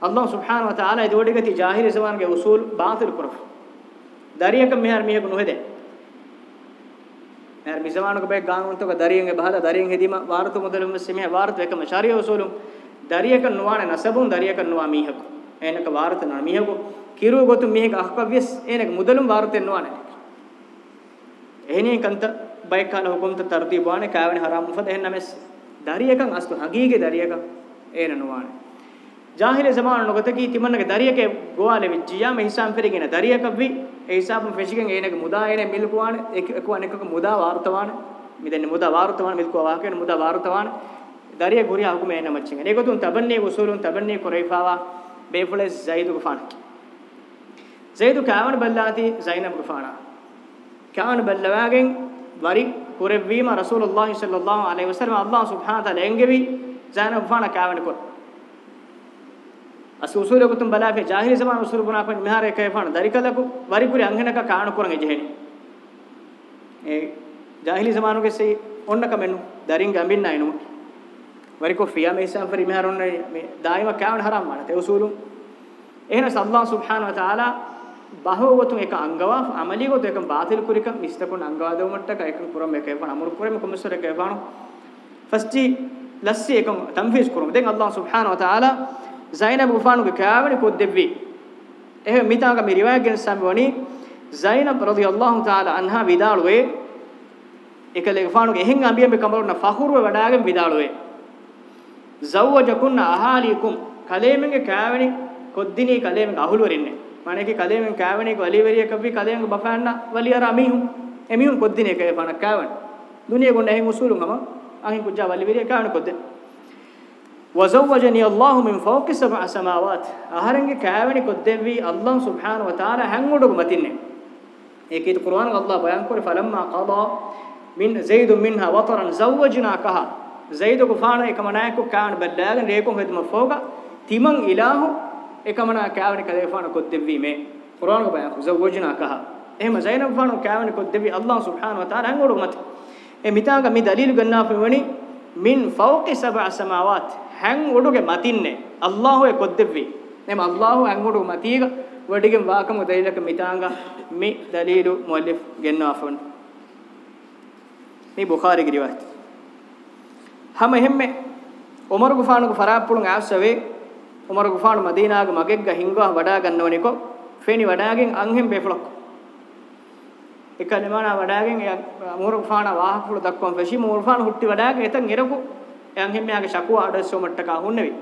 allah subhanahu wa ta'ala idodi gati jahile zaman ge usul baatil korof dariyek mehar mihek nuhede මෙහර මිසවානක බේ ගානුන්තක දරියෙන්ගේ බහලා දරියෙන් හෙදීම වාර්තු මුදලුම් මෙසේ මෙහර වාර්තු එකම ශාරීරික උසූලුම් දරියක නුවානේ නසබුන් දරියක නුවා මීහකෝ එනක වාරතන මිහකෝ කිරුව ගොතු මිහක අහකව්‍යස් එනක මුදලුම් වාරතෙන් නොවන එහෙනේ කන්ත බයිකාල හුකුම් තරති බාන කාවන හරම් මොකද එහෙන mess දරියකන් අස්තු හගීගේ දරියක එන නොවන ජාහිල සමාන නොගත කී තිමන්නක දරියකේ ගෝවාලෙ විජ්ජියා මේ හිසම් පෙරගෙන දරියක වි ඒ හිසම් ෆෙෂිකන් එනක මුදා එන මිල්කුවාන එක එකවන එකක මුදා වාර්තවාන මිදෙන මුදා වාර්තවාන මිල්කුවා වාකේන මුදා වාර්තවාන දරිය ගොරිය අහුම එන මච්චින් එනකොතුන් තබන්නේ උසූලුන් තබන්නේ කොරයිපාවා بيفول زيد غفانا زيد كاون بلاتي زينب غفانا كاون بلواغين وري كوربيما رسول الله صلى الله عليه وسلم الله سبحانه وتعالى انغبي زينب غفانا كاون كول අස උසූල ගුතුම් බලාපේ ජාහිලි සමාන උසූල ගුණා පන් මිහාරේ කයපන දරිකලකු වරිපුරි අංගනක කාණ කුරන් එජෙහෙනි ඒ ජාහිලි සමානුගේ සෙයි ඔන්න කමෙන්නු දරින් ගම්බින් නයිනු wariko fiya me isan fari me haronna me daima kaun haram mana te usulun ehna allah subhanahu wa taala bahogotun ek angawa amali gotu ek batil kurika mistakun angawa de matta ka ek puram ek epan amur puram komisore ek epan fasti lassi ek tanfiz kurum den allah subhanahu wa taala zainab gufanu ke kaawani ko debbi eh mitaga me riwaya gen samwani zainab radhiyallahu taala anha vidalwe ekale gufanu ke hen ambiya me kambalna fakhurwe wadagen vidalwe zawwajakunna ahalikum කලේමෙන්ගේ කෑවෙනි කොද්දිනී කලේමෙන් අහුලවරින්නේ මණේකේ කලේමෙන් කෑවෙනි වලිවරිය කපි කලේමෙන් බපෑන්න වලියර අමීහු එමීහු කොද්දිනේ කේ පණ කෑවන දුනිය ගොන්න එහෙන් උසුලුංගම අහින් කුජා වලිවරිය කෑවන කොද්ද වසවජනි අල්ලාහ් මින් ෆෞකි සබ සමාවාත් ආහරංගේ කෑවෙනි කොද්දෙවි අල්ලාහ් සුබ්හාන වතාලා හැංගුඩු මතින්නේ ඒකේ කුර්ආන් අල්ලාහ් බයන් කරේ ෆලම්මා කදා මින් زيد منها وطرا زوجناكها زيد غفانا اكمناكو كان بدلاغن ريكون هدم فوقا تيمن الهو اكمنا كاون كدفانا كدبي مي قران بيان زوجنا كها اهم زينب فانو كاون كدبي الله سبحانه وتعالى هنغورو مت එමිතාග මේ දලීල් ගන්නා පෙවනි මින් ෆෞකි සබා සමාවත් hand උඩුගේ මතින්නේ අල්ලාහ් ඒ කොද්දෙවි එම අල්ලාහ් හැන් උඩු මතීග වඩිගෙන් වාකම දලීලක මිතාංග මේ දලීලු මුල්ලිෆ් ගන්නා ෆොන් මේ බුඛාරි ගිරිවත් ಹಮ ಹೆಮ್ಮೆ ಉಮರ್ ಗುಫಾನುಗು ಫರಾಪುಳುಂಗ ಆಸವೆ ಉಮರ್ ಗುಫಾನು ಮದೀನಾಗ ಮಗೆಗ್ಗ ಹಿಂಗೋ ವಡಾಗನ್ನವನಿಕೊ ಫೇನಿ ವಡಾಗೆನ್ ಅಂಹೆಂ ಬೇಫಳಕ್ಕು එක නිමානා වඩාගෙන් මෝරුෆාන වාහකුළු දක්වම් වෙසි මෝරුෆාන හුට්ටි වඩාගෙන් එතන් එරකු එයන් හිම්මයාගේ ශකුව අඩස්සෝ මට්ටකා හුන්නෙවි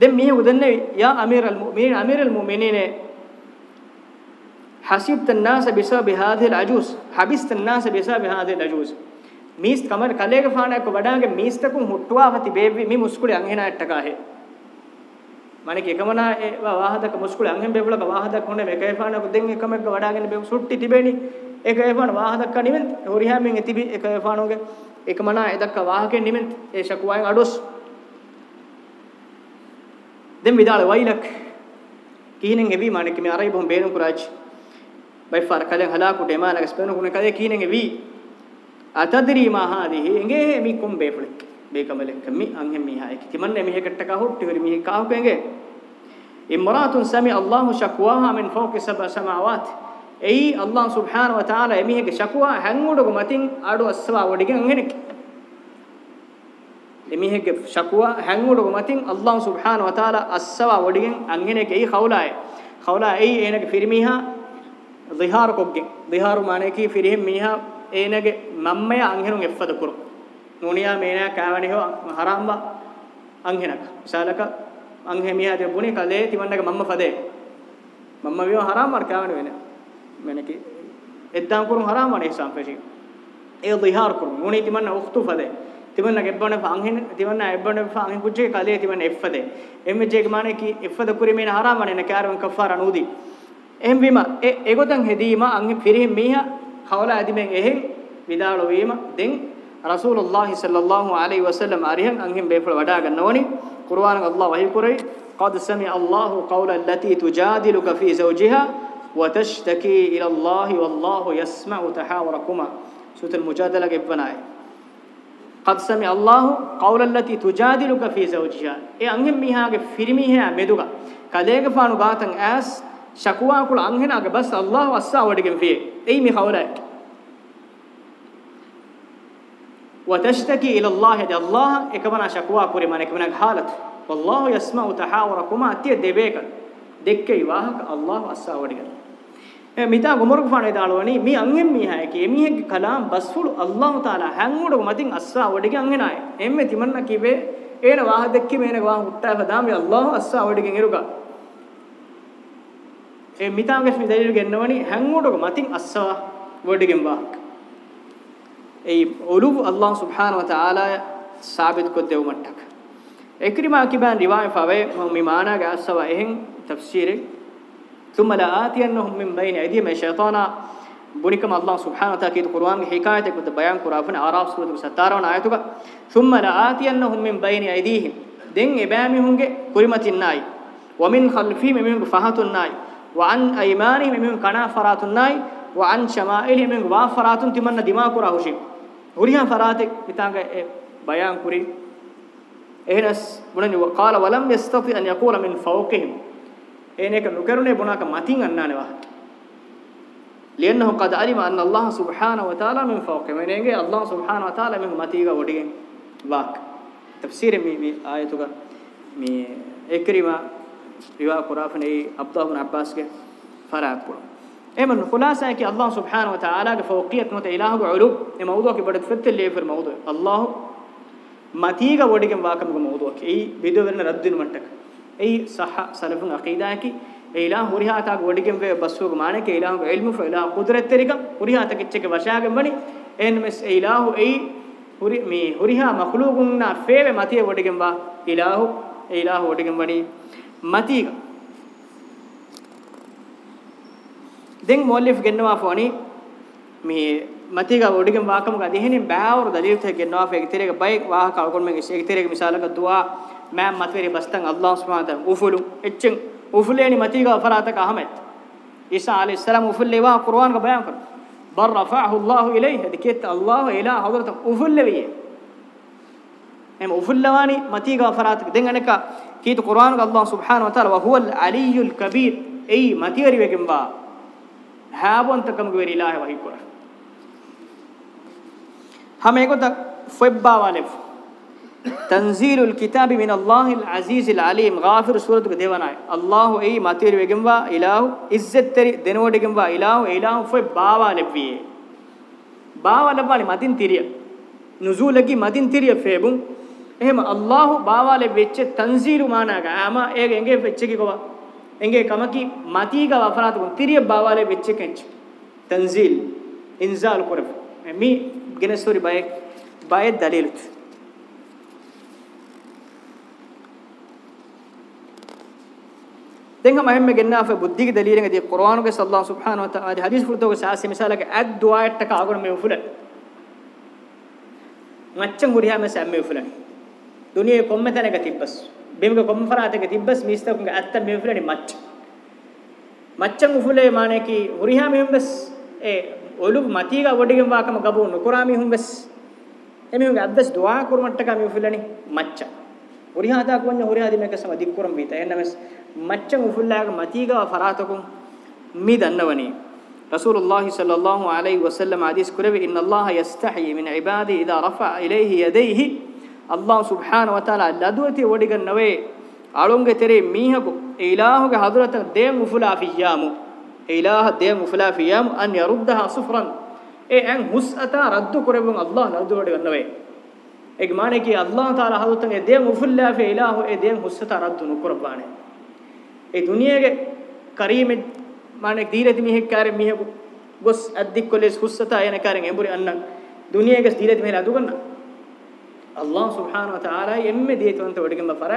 දැන් මේ උදන්නේ යා අමීරල් මුමිනින් අමීරල් මුමිනින حسبت الناس بسبب هذه العجوز حبست الناس بسبب هذه العجوز මීස් කමර කලේග ෆානක වඩාගේ මීස්තකුන් හුට්ටුවාවති බේබ්වි මි මුස්කුලි අංහෙනාට්ටකා හේ මණික එකමනා ඒ වාහදක මුස්කුලි අංහෙන් බේබුලක වාහදක හොනේ මේකේ ෆානක දෙන් එකමක වඩාගෙන බේබු සුට්ටි තිබේනි ඒකේ ෆාන වාහදක නිවෙන් හොරිහාමෙන් එතිබි ඒකේ ෆානෝගේ එකමනා එදක්ක වාහකෙන් නිවෙන් ඒ ශකුවායන් අඩොස් දෙම් විදාල වයිලක් කීනෙන් එවි මණික මේ අරයි බොම් බේනුම් කුරාච් බයි ෆාර කලෙන් හලා කුටේ මානක ස්පේනු කුනේ කලේ කීනෙන් එවි atadri ma hadihi enge mi kum befle be kamale kammi anhe mi ha ek timanne mi hekatta ka hotti hori mi ka hokenge imratun sami allah shakwaha min fawqi sab'a samawat ei allah subhanahu wa ta'ala mi hege shakwa hangudugo matin adu aswa odige anhenek එමිහෙගේ ශකුවා හැංගුඩක මතින් අල්ලාහ් සුබ්හාන ව තාලා අස්සවා වඩිගෙන් අංගෙනෙක ඒ කවුලාය කවුලා ඒ එනක ෆිරිමිහා දිහාර කොග්ගෙන් දිහාරු මානේ කී ෆිරිහෙන් මිහා ඒනගේ මම්මය අංහෙනුන් එෆ්ෆද කුරු නුනියා මේනා කෑවනේ හො හරම්බ අංහෙනක විශාලක අංහෙමියා දේ බුනේ කලේ තිවන්නක මම්ම ෆදේ මම්ම විව හරම්බ කෑවනේ වෙන මෙනකි එද්දාම් කුරු හරම්බනේ සම්පේෂි ඒ දිහාර කුරු නුනි තිමන්න උක්තු ෆදේ තිමන්න ගෙබ්බන ෆාංහෙන තිමන්න එබ්බන ෆාංහෙ කුච්චේ කලේ තිමන්න එෆ්ෆදේ එම්ජේ ගමනේ කි එෆ්ෆද කුරි මේන හරම්බනේ නකාරවන් කෆාර නූදි එහෙන් වීම ඒ ඒගොතන් හෙදීම අංගෙ පිරිහි මීහා اهل ادمن اهن دين رسول الله صلى الله عليه وسلم අරිහන් انهم بيفل ودا غنوني قران الله وحي قري قد سمع الله قول التي تجادلك في زوجها وتشتكي الى الله والله يسمع تحاوركما سوره المجادله ගෙබ්බනාය قد سمع الله قول التي تجادلك في زوجها إيه، انهم ميها මිහාගේ ෆිරිමිහා මෙදුග කලේග فانو باتن اس ಶಕುವಾ ಕುಳ ಅಂಹೆನಾಗ ಬಸ್ ಅಲ್ಲಾಹ್ ಅಸ್ಸಾ ಅವಡಿಗೆ ಫಿಯೆ ಏಯ್ ಮಿ ಹೌಲ وتشتكي الى الله ده الله اكبنا شكوى كوري منك منك حالت والله يسمع تحاوركما تي دبيك دكي واهك الله اسا وديك මිතා ගොමරුක ෆානේ දාලවනි මේ අංගෙන් මීහා කේ මීහෙක් කලාම් බස්ෆුල් අල්ලාහ් තාලා හැංගුඩු මතින් අස්සා වඩිගෙන් අංගෙනායි එම්මෙ තිමන්න කිවේ ඒන වාහ දෙක්කේ මේන වාහ උට්ටා ෆදාම් ය අල්ලාහ් අස්සා වඩිගෙන් ඉරුගා ඒ මිතාංගෙස් මිදලිල් ගෙන්නවනි හැංගුඩක මතින් අස්සවා වඩගෙන් වාක් ඒ ඔලු අල්ලාහ් සුබ්හානහු වතාලා සාබිත් කො දෙව මට්ටක් ඉක්රිමා කිබන් රිවාය ෆවේ මි මානා ගාස්සවා එහෙන් තෆ්සීරේ ثم لا آتينهم من بين أيديهم شيطانا بنكم الله سبحانه وتعالى كيد القرآن حكاية كنت بيان قرآن أعراف سورة 17 آياتك ثم لا آتينهم من بين أيديهم دين إبامي هنگه كريمة الناي ومن خلفهم من فهات الناي وعن ايمانهم من قنا فراتن ناي وعن شمائلهم من وا فراتن تمن دماغ كرا هوشي هوريا فراتك متانغ بيان كوري එහෙනස් මොනනි قال ولم يستطيع ان يقول من فوقهم එනේක නුකරුනේ බොනක මතින් අන්නානවා ලියන්නහු قد علم ان الله سبحانه وتعالى من فوقهم එනේගේ الله سبحانه وتعالى මෙහු මතීග වඩිගෙන් වාක් තෆ්සීරේ මේ ආයතුක මේ එක්‍රිමා riwa qurafani abdullah ibn abbas ke faraq ko eman khulasa hai ki allah subhanahu wa ta'ala ke fawqiyat mata ilahu ulub e mawdu ke bad fatte le fir mawdu allah matiga wodigen waakam ke mawdu ke ei bidu verna raddin mantak ei sah salafun aqida ki ilahu huriha ta wodigen ve basu ke maane ke ilahu ilmu fa ilahu qudrat terika huriha ta ke cheke washa ke mani en mes ilahu ei huri me huriha makhluqun na feve matiye wodigen wa ilahu ilahu wodigen mani matiga den muallif gennawa foni mi matiga odigen waakam ga dehene baawr dalil te gennawa fe ekterega bayek waah ka algon men ekterega misalaga dua ma matveri bastan allah subhanahu wa ta'ala ufulu etchen ufuleni matiga farata ka ahmed isa alayhi salam ufulle wa qur'an ga bayan kar bar rafa'ahu allah ilayhi hadiket allah ila hadrat ufulle wiye em ufullawani matiga farata den aneka كيت قرآن الله سبحانه وتعالى وهو العلي الكبير أي ما تيري بكم با هابون تكم غير الله وهي كورا هم يقول تك فب باوالف تنزيل الكتاب من الله العزيز العليم غافر سورة ديوانا الله أي ما تيري بكم با إله إزت تري دنوا دكم با إله إله فب باوالف فيه باوالف والف والي ما تين تيري نزول لكي ما تين تيري فيبون එහෙම අල්ලාහ් බාවාලේ වෙච්ච තන්සීලු මානාග අම ඒක එංගේ වෙච්ච කිකව එංගේ කමකි මතීග වෆරාතු තිරිය බාවාලේ වෙච්ච කෙන්ච තන්සීල් ඉන්සාල් කරප මි ගෙනස්තෝරි බය බය දලීලුත් දෙංග මහෙම ගෙන්නාෆ බුද්ධිග දලීලෙන් දී කුර්ආනුගේ සල්ලාහ් සුබ්හානහු වතාලා හදීස් ෆුල්තෝගේ සාසි මිසාලක අද් දුආයට්ටක ආගොන මේ උෆුල මච්චන් ගුරියා මේ සම්මේ උෆුලනේ දුනියේ කොම්ම තැනක තිබ්බස් බිමක කොම්ම ෆරාතක තිබ්බස් මිස්තකුගේ ඇත්ත මෙවුලනි මච්ච මච්චන් උහුලේ මානේ කි උරිහා මෙම්බස් ඒ ඔලු මතීග වඩගෙන් වාකම ගබු නොකරාමි හුම්බස් එමෙහුගේ අද්දස් දුවා කුරුමට්ටක මෙවුලනි මච්ච උරිහා දා කොන්න උරිහා දිමක සම දික්කුරම් වීත එන්නමස් මච්චන් උහුල්ලාග මතීග ෆරාතකුම් මි දන්නවනේ رسول الله صلى الله عليه وسلم حديث كربي ان الله يستحي من عباده اذا رفع اليه يديه අල්ලාහ් සුබ්හානහු වතාලා ලදුවති වඩිග නවේ අලොංගෙ තෙරේ මීහකු ඒ ඉලාහුගේ හදරත දේන් උෆුලා ෆියාමු ඒ ඉලාහ දේන් උෆුලා ෆියාමු අන් යරුද්දහා සුෆරන් ඒ එන් හුස්අතා රද්දු කරබුන් අල්ලාහ් ලදුවට ගන්නවේ ඒක মানে කි අල්ලාහ් තාලා හදරතන් ඒ දේන් උෆුල්ලා ෆි ඉලාහු ඒ දේන් හුස්අතා රද්දු නොකරබානේ ඒ දුනියගේ කරීම মানে දීරති මිහෙක් කාරෙ මිහෙකු ගොස් අද්දික් කොලෙස් හුස්අතා යන කාරෙන් එඹුරි අන්නන් දුනියගේ දීරති මිහෙලා දුගන්නා ಅಲ್ಲಾಹ್ ಸುಬ್ಹಾನ ವ ತಆಲಾ ಎಮ್ಮೆ ದೇತವಂತ ಒಡಿಗೆಮ ಫರ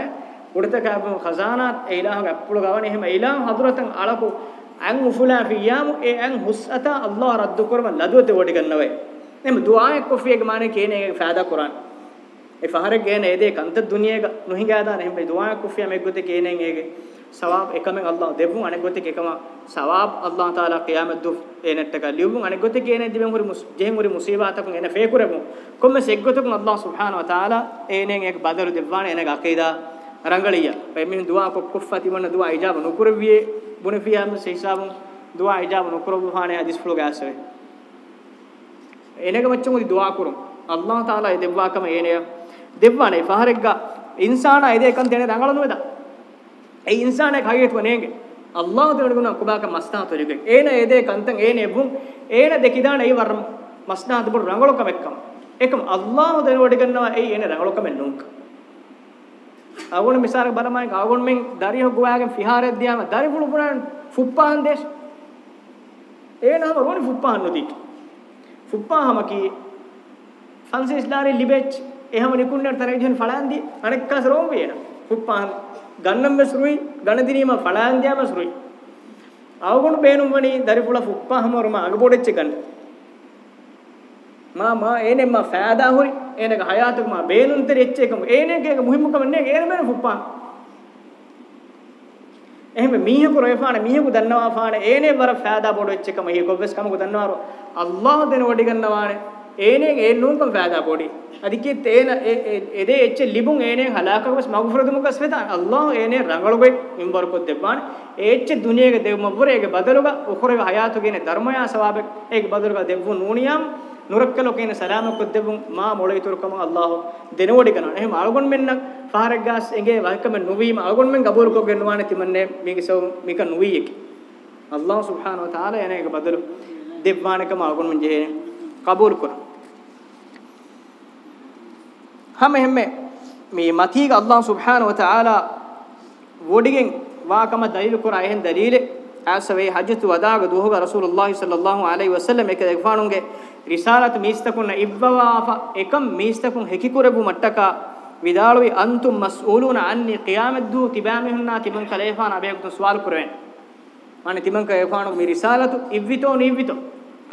ಉಡತಕಾಬು ಖಜಾನಾತ್ ಇಲಾಹ ಗಪ್ಪುಳು ಗವನೆ ಹೆಮ ಇಲಾಹ ಹದ್ರತನ್ ಅಳಕು ಅನ್ ಉಫುಲಾ ಫಿಯಾಮು ಎ ಅನ್ ಹುಸ್ಅತ ಅಲ್ಲಾಹ್ ರದ್ದು ಕರ್ಮ ಲದುತೆ ಒಡಿಗನ್ನವೆ නෙම දුආයක් කොෆියක මානේ කේන එක ෆෑදා කුරාන ඒ ෆහරක් ගේන ඒ දේ කන්ත දුනියක නොහිඟා දාන එහෙම දුආයක් කොෆිය මේක ගොතේ කේනෙන් ඒකේ සවාබ් එකම අල්ලාහ දෙවුන් අනෙක් ගොතේ එකම සවාබ් අල්ලාහ තාලා ඛියාමත් දු එනට්ට ක ලියුන් අනෙක් ගොතේ කියන දිවෙන් හුරි මුස් ජෙහෙන් හුරි මුසීබාතකුන් එන ෆේකුරමු කොම්ම සෙග්ගොතකුන් අල්ලාහ සුබ්හානහු තාලා එනෙන් එක බදරු දෙවාන එන ගකීදා රංගලිය පෙමින් දුවා කොක්කුෆති වන දුවා ඉජාබ නුකුරවියේ බුන ෆියාම සේසාබුන් දුවා ඉජාබ නුකුරවහානේ හදිස් ෆ්ලෝ ගාසවේ එනක මච්චුන් උදි දුවා කුරුම් අල්ලාහ තාලා දෙවාකම එනේ දෙවානේ ෆහරෙග්ගා ඉන්සානා එදේ එකන් දෙන රංගලනු වේදා ඒ ඉන්සානක හයියතු වනේගේ අල්ලාහ් දෙවණුණ කුබාක මස්නා තොරිගෙ ඒන ඒදේ කන්තන් ඒන එබුන් ඒන දෙකිදාන ඒ වර මස්නා දුබ රංගලකම එක්කම එකම අල්ලාහ් දෙවණුවට ගන්නවා ඒ ඒන රංගලකම නුංක අවුණ මිසාරක බලමයි ආවුණ මෙන් දරිය ගුවාගෙන් ෆිහාරෙත් දියාම දරි පුළු පුරාන් ෆුප්පාන් දේශ ඒනම රෝනි ෆුප්පාන් නොදීට ෆුප්පාහම කී ෆන්සිස්ලාරි ලිබෙච් එහෙම නිකුන්නට තරජන් ඵලන්දි අනෙක්කස රෝම් වේන ෆුප්පාන් ගන්නම් මස්රුයි ගණදිනීම ඵලාංග්‍යා මස්රුයි අවගොණ බේනුම් වනි දරිපුල ෆුක්පහමරම අගබොඩෙච්ච ගන්න මා මා එනේ මා ෆෑදා හොරි එනක හයාතක මා බේනුම් තෙරෙච්ච එකම එනේ කේක මුහිම්කම නේ ඒන බේන ෆුක්පා එහෙම මීහකු රේෆාන මීහකු දන්නවා ෆාන එනේ වර ෆෑදා බොඩෙච්ච එකම හේ කොබ්ස් කමකු දන්නවාරෝ අල්ලාහ දෙන වඩි ගන්නවානේ ඒනෙන් ඒනුම්කම් ෆෑදා බොඩි අදිකේ තේන එදේ එච්ච ලිබුන් ඒනෙන් හලාකවස් මග්ෆරදුමකස් වෙතන් අල්ලාහ් ඒනේ රංගලොගේ මින්බර කොත් දෙපාන එච්ච දුනියේක දෙවම වරේක බදලුග උකරේ හයාතුගේනේ ධර්මයා සවාබෙක් ඒක බදලුග දෙවු නූනියම් නුරක්කලෝ කියන සලාම කොත් දෙවුන් මා මොළේ තුරකම අල්ලාහ් දෙනවඩි කරන එහෙම අලගොන් මෙන්න ෆාරක් ගාස් එගේ වහකම නුවීම අලගොන් මෙන් ගබෝල් කොගෙන් නුවානේ තිමන්නේ මේක සෝ මේක නුවීයකි අල්ලාහ් සුබ්හානහු තාලා එනේක බදලු දෙවානකම අලගොන් මෙන් ජෙහෙනේ قبول کر ہم ہم می متی کا اللہ سبحانہ و تعالی وڈگن وا کما دلیل کر اہن دلیل اسوی حجۃ ودا گ دوہ رسول اللہ صلی اللہ علیہ وسلم ایک دیکھانوں گے رسالت میستکن ابواف ایکم میستکن ہکی کربو مٹکا විදාළුයි අන්තුම් මස්ඌලුන අන්නි ඛියාමත් දූ තිබාමිහුන්නා තිමන් කලේෆාන අබේකුතු සවාල් කරවෙන් මන්නේ තිමන් කලේෆානු මි රිසාලතු ඉව්විතෝ නීව්විතෝ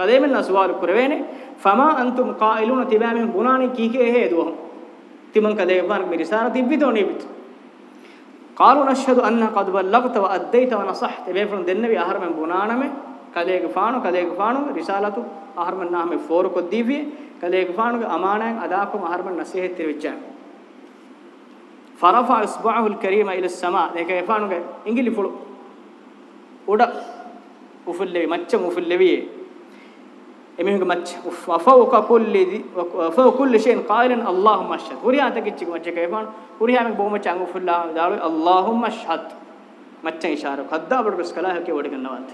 කලේමෙන්නා සවාල් කරවෙනේ فما انتم قائلون تبامهم بناني كيكي هيدوهم تمن كديبان مرسار تبيتو نيبت قالوا نشهد ان قد بلغت واديت ونصحت بيفرن دنبي اهر من بنانم كليك فانو كليك فانو رسالته اهر من نام فور كو ديبي كليك فانو امانه اداكم اهر من نصيحه تريچان فرفع اصبعه الكريم الى السماء لك فانو انجلي فلو ودا وفلبي مچم وفلبي එමිහුගේ මච්ච වෆෞක කුල්ලි වෆෞක කුල්ලි ෂයින් قائلن اللهم اشهد හුරියා තකිච්චි මච්ච කේපන් හුරියා මේ බොහොම චංගු ෆුල්ලා දාලු اللهم اشهد මච්ච ඉෂාර කද්දා බඩ බස් කලහ කේ වඩ ගන්නවත්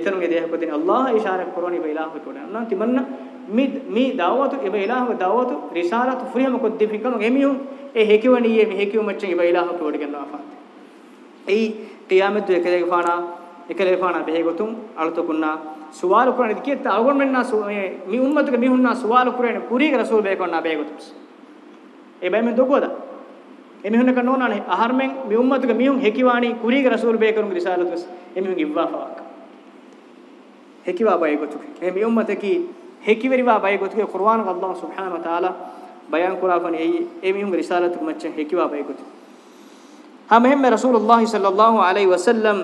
එතනුගේ දේහ කොදින අල්ලාහ ඉෂාර කරෝනි බයිලාහ කොඩන නම් තිමන්න මේ මේ දාවතු ඉබයිලාහ දාවතු රිසාලතු ෆුරියම කොද්දි ෆිකම ගෙමියු ඒ හේකිවණියේ මේ හේකිව මච්ච ඉබයිලාහ කොඩ ගන්නවා ෆාත් ඒ ටියාමතු එකදේ ෆානා එකලේපානා බෙහෙගතුම් අලතකුන්නා සුවාල කුරණ කියෙත් අවගොන් මෙන්නා මේ මි උම්මතුක මි හුන්නා සුවාල කුරණ කුරීක රසූල් බේකොන්නා බේගතුස් ඒ බෑ මෙන් දොගොදා එමිහුන කනෝනානේ අහර්මෙන් මි උම්මතුක මිහුන් හෙකිවාණි කුරීග රසූල් බේකරුන් රිසාලතුස් එමිහුන් ඉව්වාෆාක හෙකිවා බයගොතුක එ මි උම්මතකි හෙකිවරිවා බයගොතුක කුර්ආන අල්ලාහ් සුබ්හාන වතාලා බයන් කුරාෆනි එයි එමිහුන් රිසාලතුක මච්ච හෙකිවා බයගොතුක හමෙහෙම රසූලුල්ලාහි සල්ලල්ලාහු අලයිහි වසල්ලම්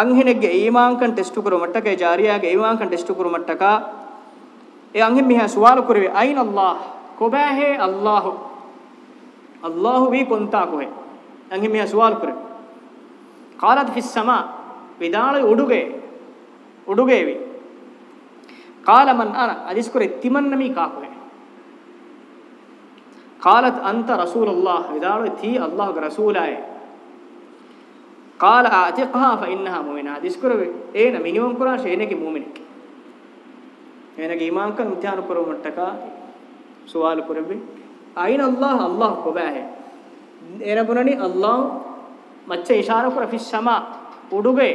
ಅಂಹೆನೆಗೆ ಈಮಾಂಕನ್ ಟೆಸ್ಟ್ ಕುರು ಮಟ್ಟಕ ಜಾರಿಯಾಗೆ ಈಮಾಂಕನ್ ಟೆಸ್ಟ್ ಕುರು ಮಟ್ಟಕ ಎ ಅಂಹೆ ಮಿಹ ಸುವಾಲು ಕುರುವೆ ಐನ್ ಅಲ್ಲಾಹ್ ಕೊಬಾಹೆ ಅಲ್ಲಾಹ್ ಅಲ್ಲಾಹ್ ವಿ ಕೊಂತಾ ಕೊಹೆ ಅಂಹೆ ಮಿಹ ಸುವಾಲು ಕುರುವೆ ಕಾಲತ್ ಫಿಸ್ ಸಮಾ ವಿದಾಳ ಉಡುಗೆ ಉಡುಗೆವಿ ಕಾಲ ಮನ್ ಅನ ಅದಿಸ್ಕುರೆ ತಿಮನ್ನಮಿ ಕಾಕೊಹೆ ಕಾಲತ್ ಅಂತ ರಸೂಲಲ್ಲಾಹ್ ವಿದಾಳ ತಿ ಅಲ್ಲಾಹ್ ರಸೂಲಾಯೆ قال اعتقها فانها مؤمنه حدیث کرو اینا منیمم قران شینے کی مومن کی اینا کی ایمان کا امتحان کرو مٹکا سوال کرو بھی عین اللہ اللہ کو بہ ہے اینا بننی اللہ مچ اشارہ کر فی السما උඩුගේ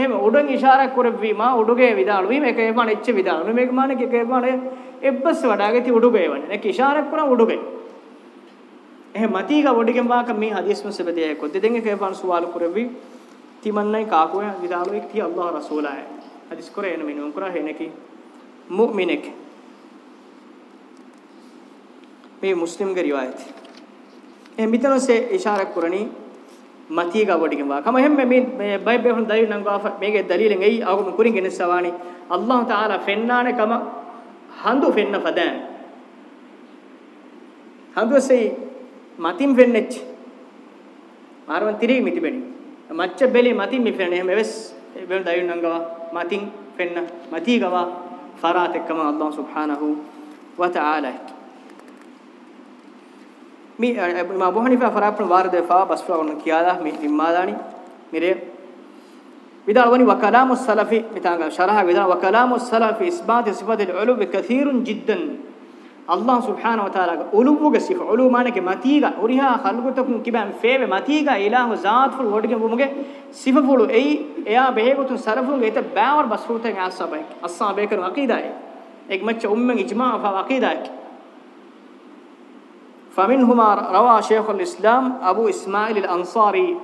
එහෙම උඩන් ඉෂාරා කරවි මා උඩුගේ විදාළු වීම එක එපමණ එච්ච විදාළු මේක මානේ එක එපමණ එබ්බස් වඩාගති උඩුගේ වන්නේ නැක ඉෂාරා කරා උඩුගේ ehe matiga wodigen waka min hadis no sebede ay ko deden ke fan suwal kurevi ti mannai ka ko vidalo ek ti allah rasul ay hadis kore en minun kura hene ki mu'minek මේ මුස්ලිම් ගේ රිවායත් එ මිතන සේ ඉෂාරක් කරණි මතිගා වඩිකම කම හැම මේ Bible හොන් දලිල් නංගා මේකේ දලිලෙන් එයි ආගම කුරින් ගෙනස් සවානි අල්ලාහ් තාලා ෆෙන්නානේ කම හඳු ෆෙන්න ෆදෑන් හඳු සේ මතින් වෙන්නෙච්ච මාරවන් තිරි මිති බෙනි මච්ච බෙලි මතින් මිෆෙන එහෙම වෙස් බෙල් දයුන් නංගවා මතින් ෆෙන්න මති ගවා ෆරාත් එක්කම අල්ලාහ් සුබ්හානහු වතආලා මේ මා බොහනිෆා ෆරාප් වාරද ෆා බස්ෆා වන කියාලා මේ ඉම්මාදානි මිරේ بدال وني وكلام السلف متان شرح بدال وكلام السلف في اثبات صفات العلو كثير جدا Allah subhanahu wa ta'ala uluwuga sifa ulu manake matiga uriha khalgutakun kibam feve matiga ilahu zaat ful hodige bumuge sifa fulu ei eya behegutun sarafun eta baawar basruten asabai asabai kanu aqida ei ek macha ummen ijma fa aqida ek faminhuma rawa shaykh al-islam abu isma'il al-ansari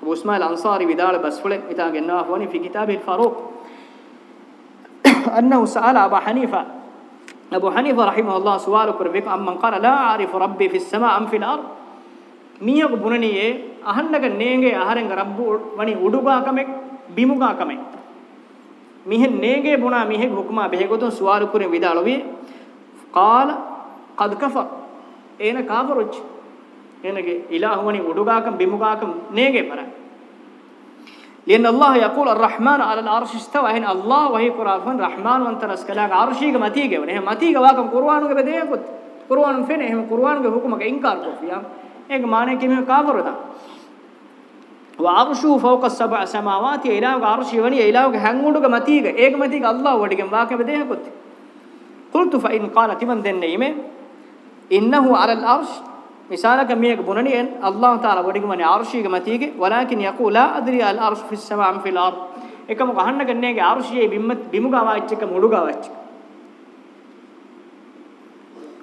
abu isma'il al-ansari bidal basfule ita genna foni fi kitab al-faruq annahu sa'ala abu hanifa ابو حنيفه رحمه الله سوال كربك ام من قال لا اعرف ربي في السماء ام في الارض මියක බුණනියේ අහන්නක නේගේ ආහාරෙන් රබ්බු වනි උඩුගාකමෙක් බිමුගාකමෙක් මිහෙ නේගේ බුණා මිහෙ හුක්මා බෙහෙගොතුන් සුවාරු කුරින් විදාලොවි قال قد كفر එන කාෆරුච් එනගේ ඉලාහුවනි උඩුගාකම් බිමුගාකම් නේගේ පරා لأن الله يقول الرحمن على العرش استوى هنا الله وهي قرآن رحمن وانت نسكلاك عرشي كما تيجي ونها ما تيجي يعني واقم قرآن قرآنك بديه قد قرآن فين هم قرآنك حكمك إنكار كو فيها ایک معنی کہ میں کافر تھا وعرشه فوق السبع سماوات إله عرش وني إله ہنگوڑ كما تيجي گے ما تيجي الله اللہ وڑ واقم واقع بدے قلت فان قال تمن ذنيمه انه على العرش مثالك ميك بننين الله تعالى وديكمني عرشيك متيك ولكن يقول لا ادري الارش في السماء ام في الارض එකම ගහන්න ගන්නේගේ අරුෂියේ බිම්මත් බිමුගා වාච් එක මුඩුගා වාච්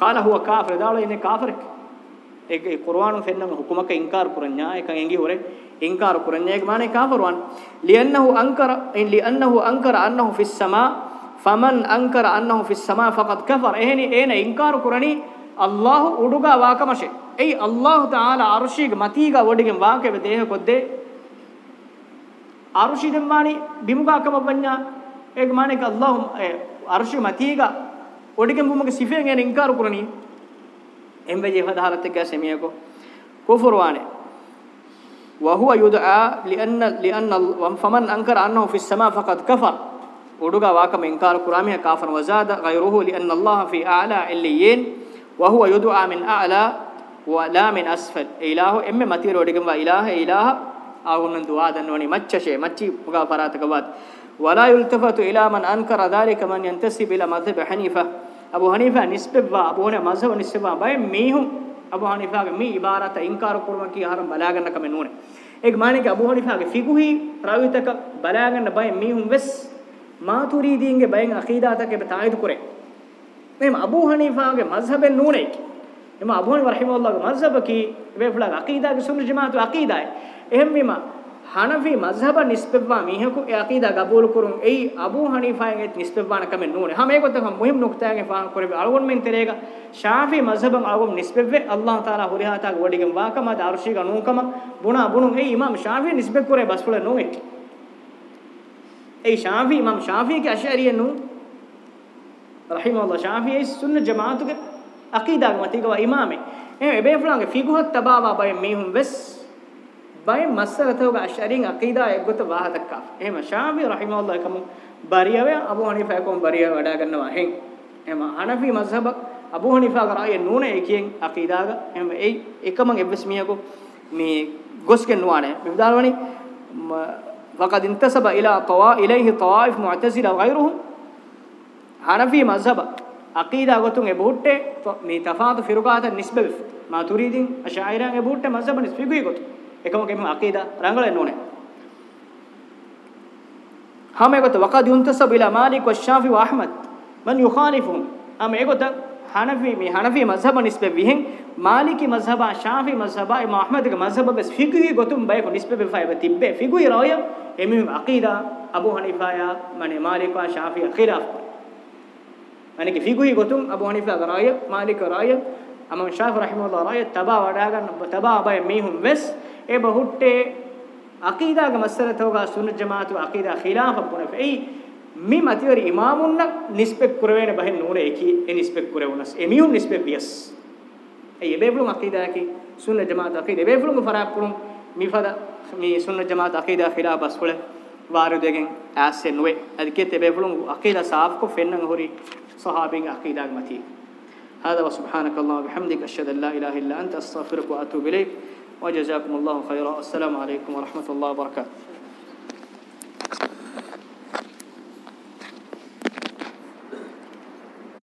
قال هو كافر දාලා ඉන්නේ කාෆරෙක් ඒක කුර්ආනු ෆෙන්නම හුකුමක ඉන්කාර කරන්නා එකන් එංගි හොරේ ඉන්කාර කරන්නේ ඒක මානේ කාෆරවන් ලියන්නහු අන්කර ලියන්නහු අන්කර අන්නහු ෆිස් සමා ෆමන් අන්කර අන්නහු ෆිස් සමා ෆකද් කෆර එහෙනි ඒන ඉන්කාර කරණි අල්ලාහ් උඩුගා වාකමෂේ ei allah taala arshige matiga wodigen waake be dehe kodde arshi demmani bimuga kamabanya ek mane ka allah arshi matiga wodigen bumuga sifen en inkar kurani embe je hada halat ka semiye ko kufur wane wa huwa yud'a li anna li anna faman ankara annahu fi as-sama faqad kafar uduga waakam inkar kurami kafir wazada ghayruhu li anna allah fi a'la illiyin wa huwa yud'a min a'la ولا من اسفل اله ام متيرودكم وا اله اله ආගොන්න දුවා දන්නෝනි මච්චෂේ මච්චි පුගා පරාතකවත් ولا يلتفت الى من انكر ذلك من ينتسب الى مذهب حنيفه ابو حنيفه نسبه ابو هنا مذهب نسبه باي ميهم ابو حنيفه کے می عبارت انکار کرن کی ہرم بلا گن کم نونے ایک معنی کہ ابو حنیفه کے فقہی راوی تک بلا گن باي میہم وس ماتوریدین کے باي عقیدہ تک بتائید کرے میں ابو حنیفه کے مذہب نونے کی එම අබුහන් රහිමහුල්ලාහගේ මස්හබකි වේෆ්ලා අකීදාගේ සුන්න ජමාතු අකීදායි එහෙම් මෙම හනෆි මස්හබ නිස්බෙව්වා මීහකු ඒ අකීදා ගබූල් කරුම් එයි අබු හනීෆාගේ නිස්බෙව්වාන කම නෝනේ හම ඒකත් තම මුහිම් නුක්තයගේ ෆාන් කරේ අලගොන් මෙන් තෙරේග ශාෆි මස්හබන් අලගොන් නිස්බෙව්වේ අල්ලාහ් තාලා හුරිහාතාගේ වඩිගම් වාකම දාර්ශික නූකම බුණා බුණුන් එයි ඉමාම් ශාෆි නිස්බෙ කරේ බස්වල නෝනේ ඒ ශාෆි ඉමාම් ශාෆිගේ අෂරියනු රහිමහුල්ලාහ ශාෆි ඒ සුන්න ජමාතුගේ අකීදාගේ මතීකව ඉමාමේ එහෙම එබේ ෆලංගේ ෆිගුහත් තබාවා බය මීහුම් වෙස් බය මස්සරතෝග අෂරින් අකීදා එක්ගොත වාහතක්කා එහෙම ශාමි රහිමහුල්ලාහ කම බරියව අබු හනීෆා කම බරියව වඩා ගන්නවා එහෙන් එහෙම හනෆි මස්හබක් අබු හනීෆාගේ රාය නූනේ එකෙන් අකීදාග එහෙම එයි එකමං එබ්ස් මියකෝ මේ ගොස්කෙන් නුවානේ මේ උදාරවනේ وقد انتسب الى طوا اليه طوائف معتزله وغيرهم حنفي مذهب අකීදා ගොතුන් එ බුට්ටේ මේ තෆාදු ෆිරුකාත නිස්බෙ මා තුරීදින් අෂායිරන් එ බුට්ටේ මස්බ නිස්බිගුයි ගොතු එකම කෙම අකීදා රංගලෙන් නෝනේ හම එගොත වකද යුන්තසබ ඉලා මාලික් වෂාෆි වඅහ්මද් මන් යුඛාලිෆුම් අම එගොත හනෆි මේ හනෆි මස්හබ නිස්බෙ විහින් මාලිකි මස්හබ ශාෆි මස්හබ ඉම අහ්මද්ගේ මස්හබ බස් ෆිගුයි ගොතුම් බයක නිස්බෙ ෆයිබ තිබ්බේ ෆිගුයි රෝය එමි අකීදා අබු හනිෆායා මනේ මාලික් වා ශාෆි අඛිලාෆ් අනික ෆිගුයි ගොතුම් අබු හනිෆා රාය මාලික රාය අමම ශාෆි රහිමහුල්ලා රාය තබා වඩා ගන්න තබා අබය මීහුම් වෙස් ඒ බහුට්ටේ අකීදාග මස්සල තෝගා සුන්න ජමාතු අකීදා ඛිලාෆ පුනෆෙයි මේ මතිවරි ඉමාමුන්න නිස්පෙක් කරවේන බහින් නූරේ එකි ඒ නිස්පෙක් කරවුනස් එමියුන් නිස්පෙක් වියස් ඒ බේබ්ලුම් අකීදාකි සුන්න ජමාතු අකීදා බේබ්ලුම් ෆරාප්පුම් මිෆද මේ සුන්න ජමාතු අකීදා ඛිලාෆ බස්කොලේ واردين آسن وي أذكي تبيفلون عقيدة صاف كو فنن هوري صحابين عقيدة متي هذا وسبحانك اللهم وبحمدك أشهد أن لا إله إلا أنت أستغفرك وأتوب إليك وجزاكم الله خيرا السلام عليكم ورحمة الله وبركاته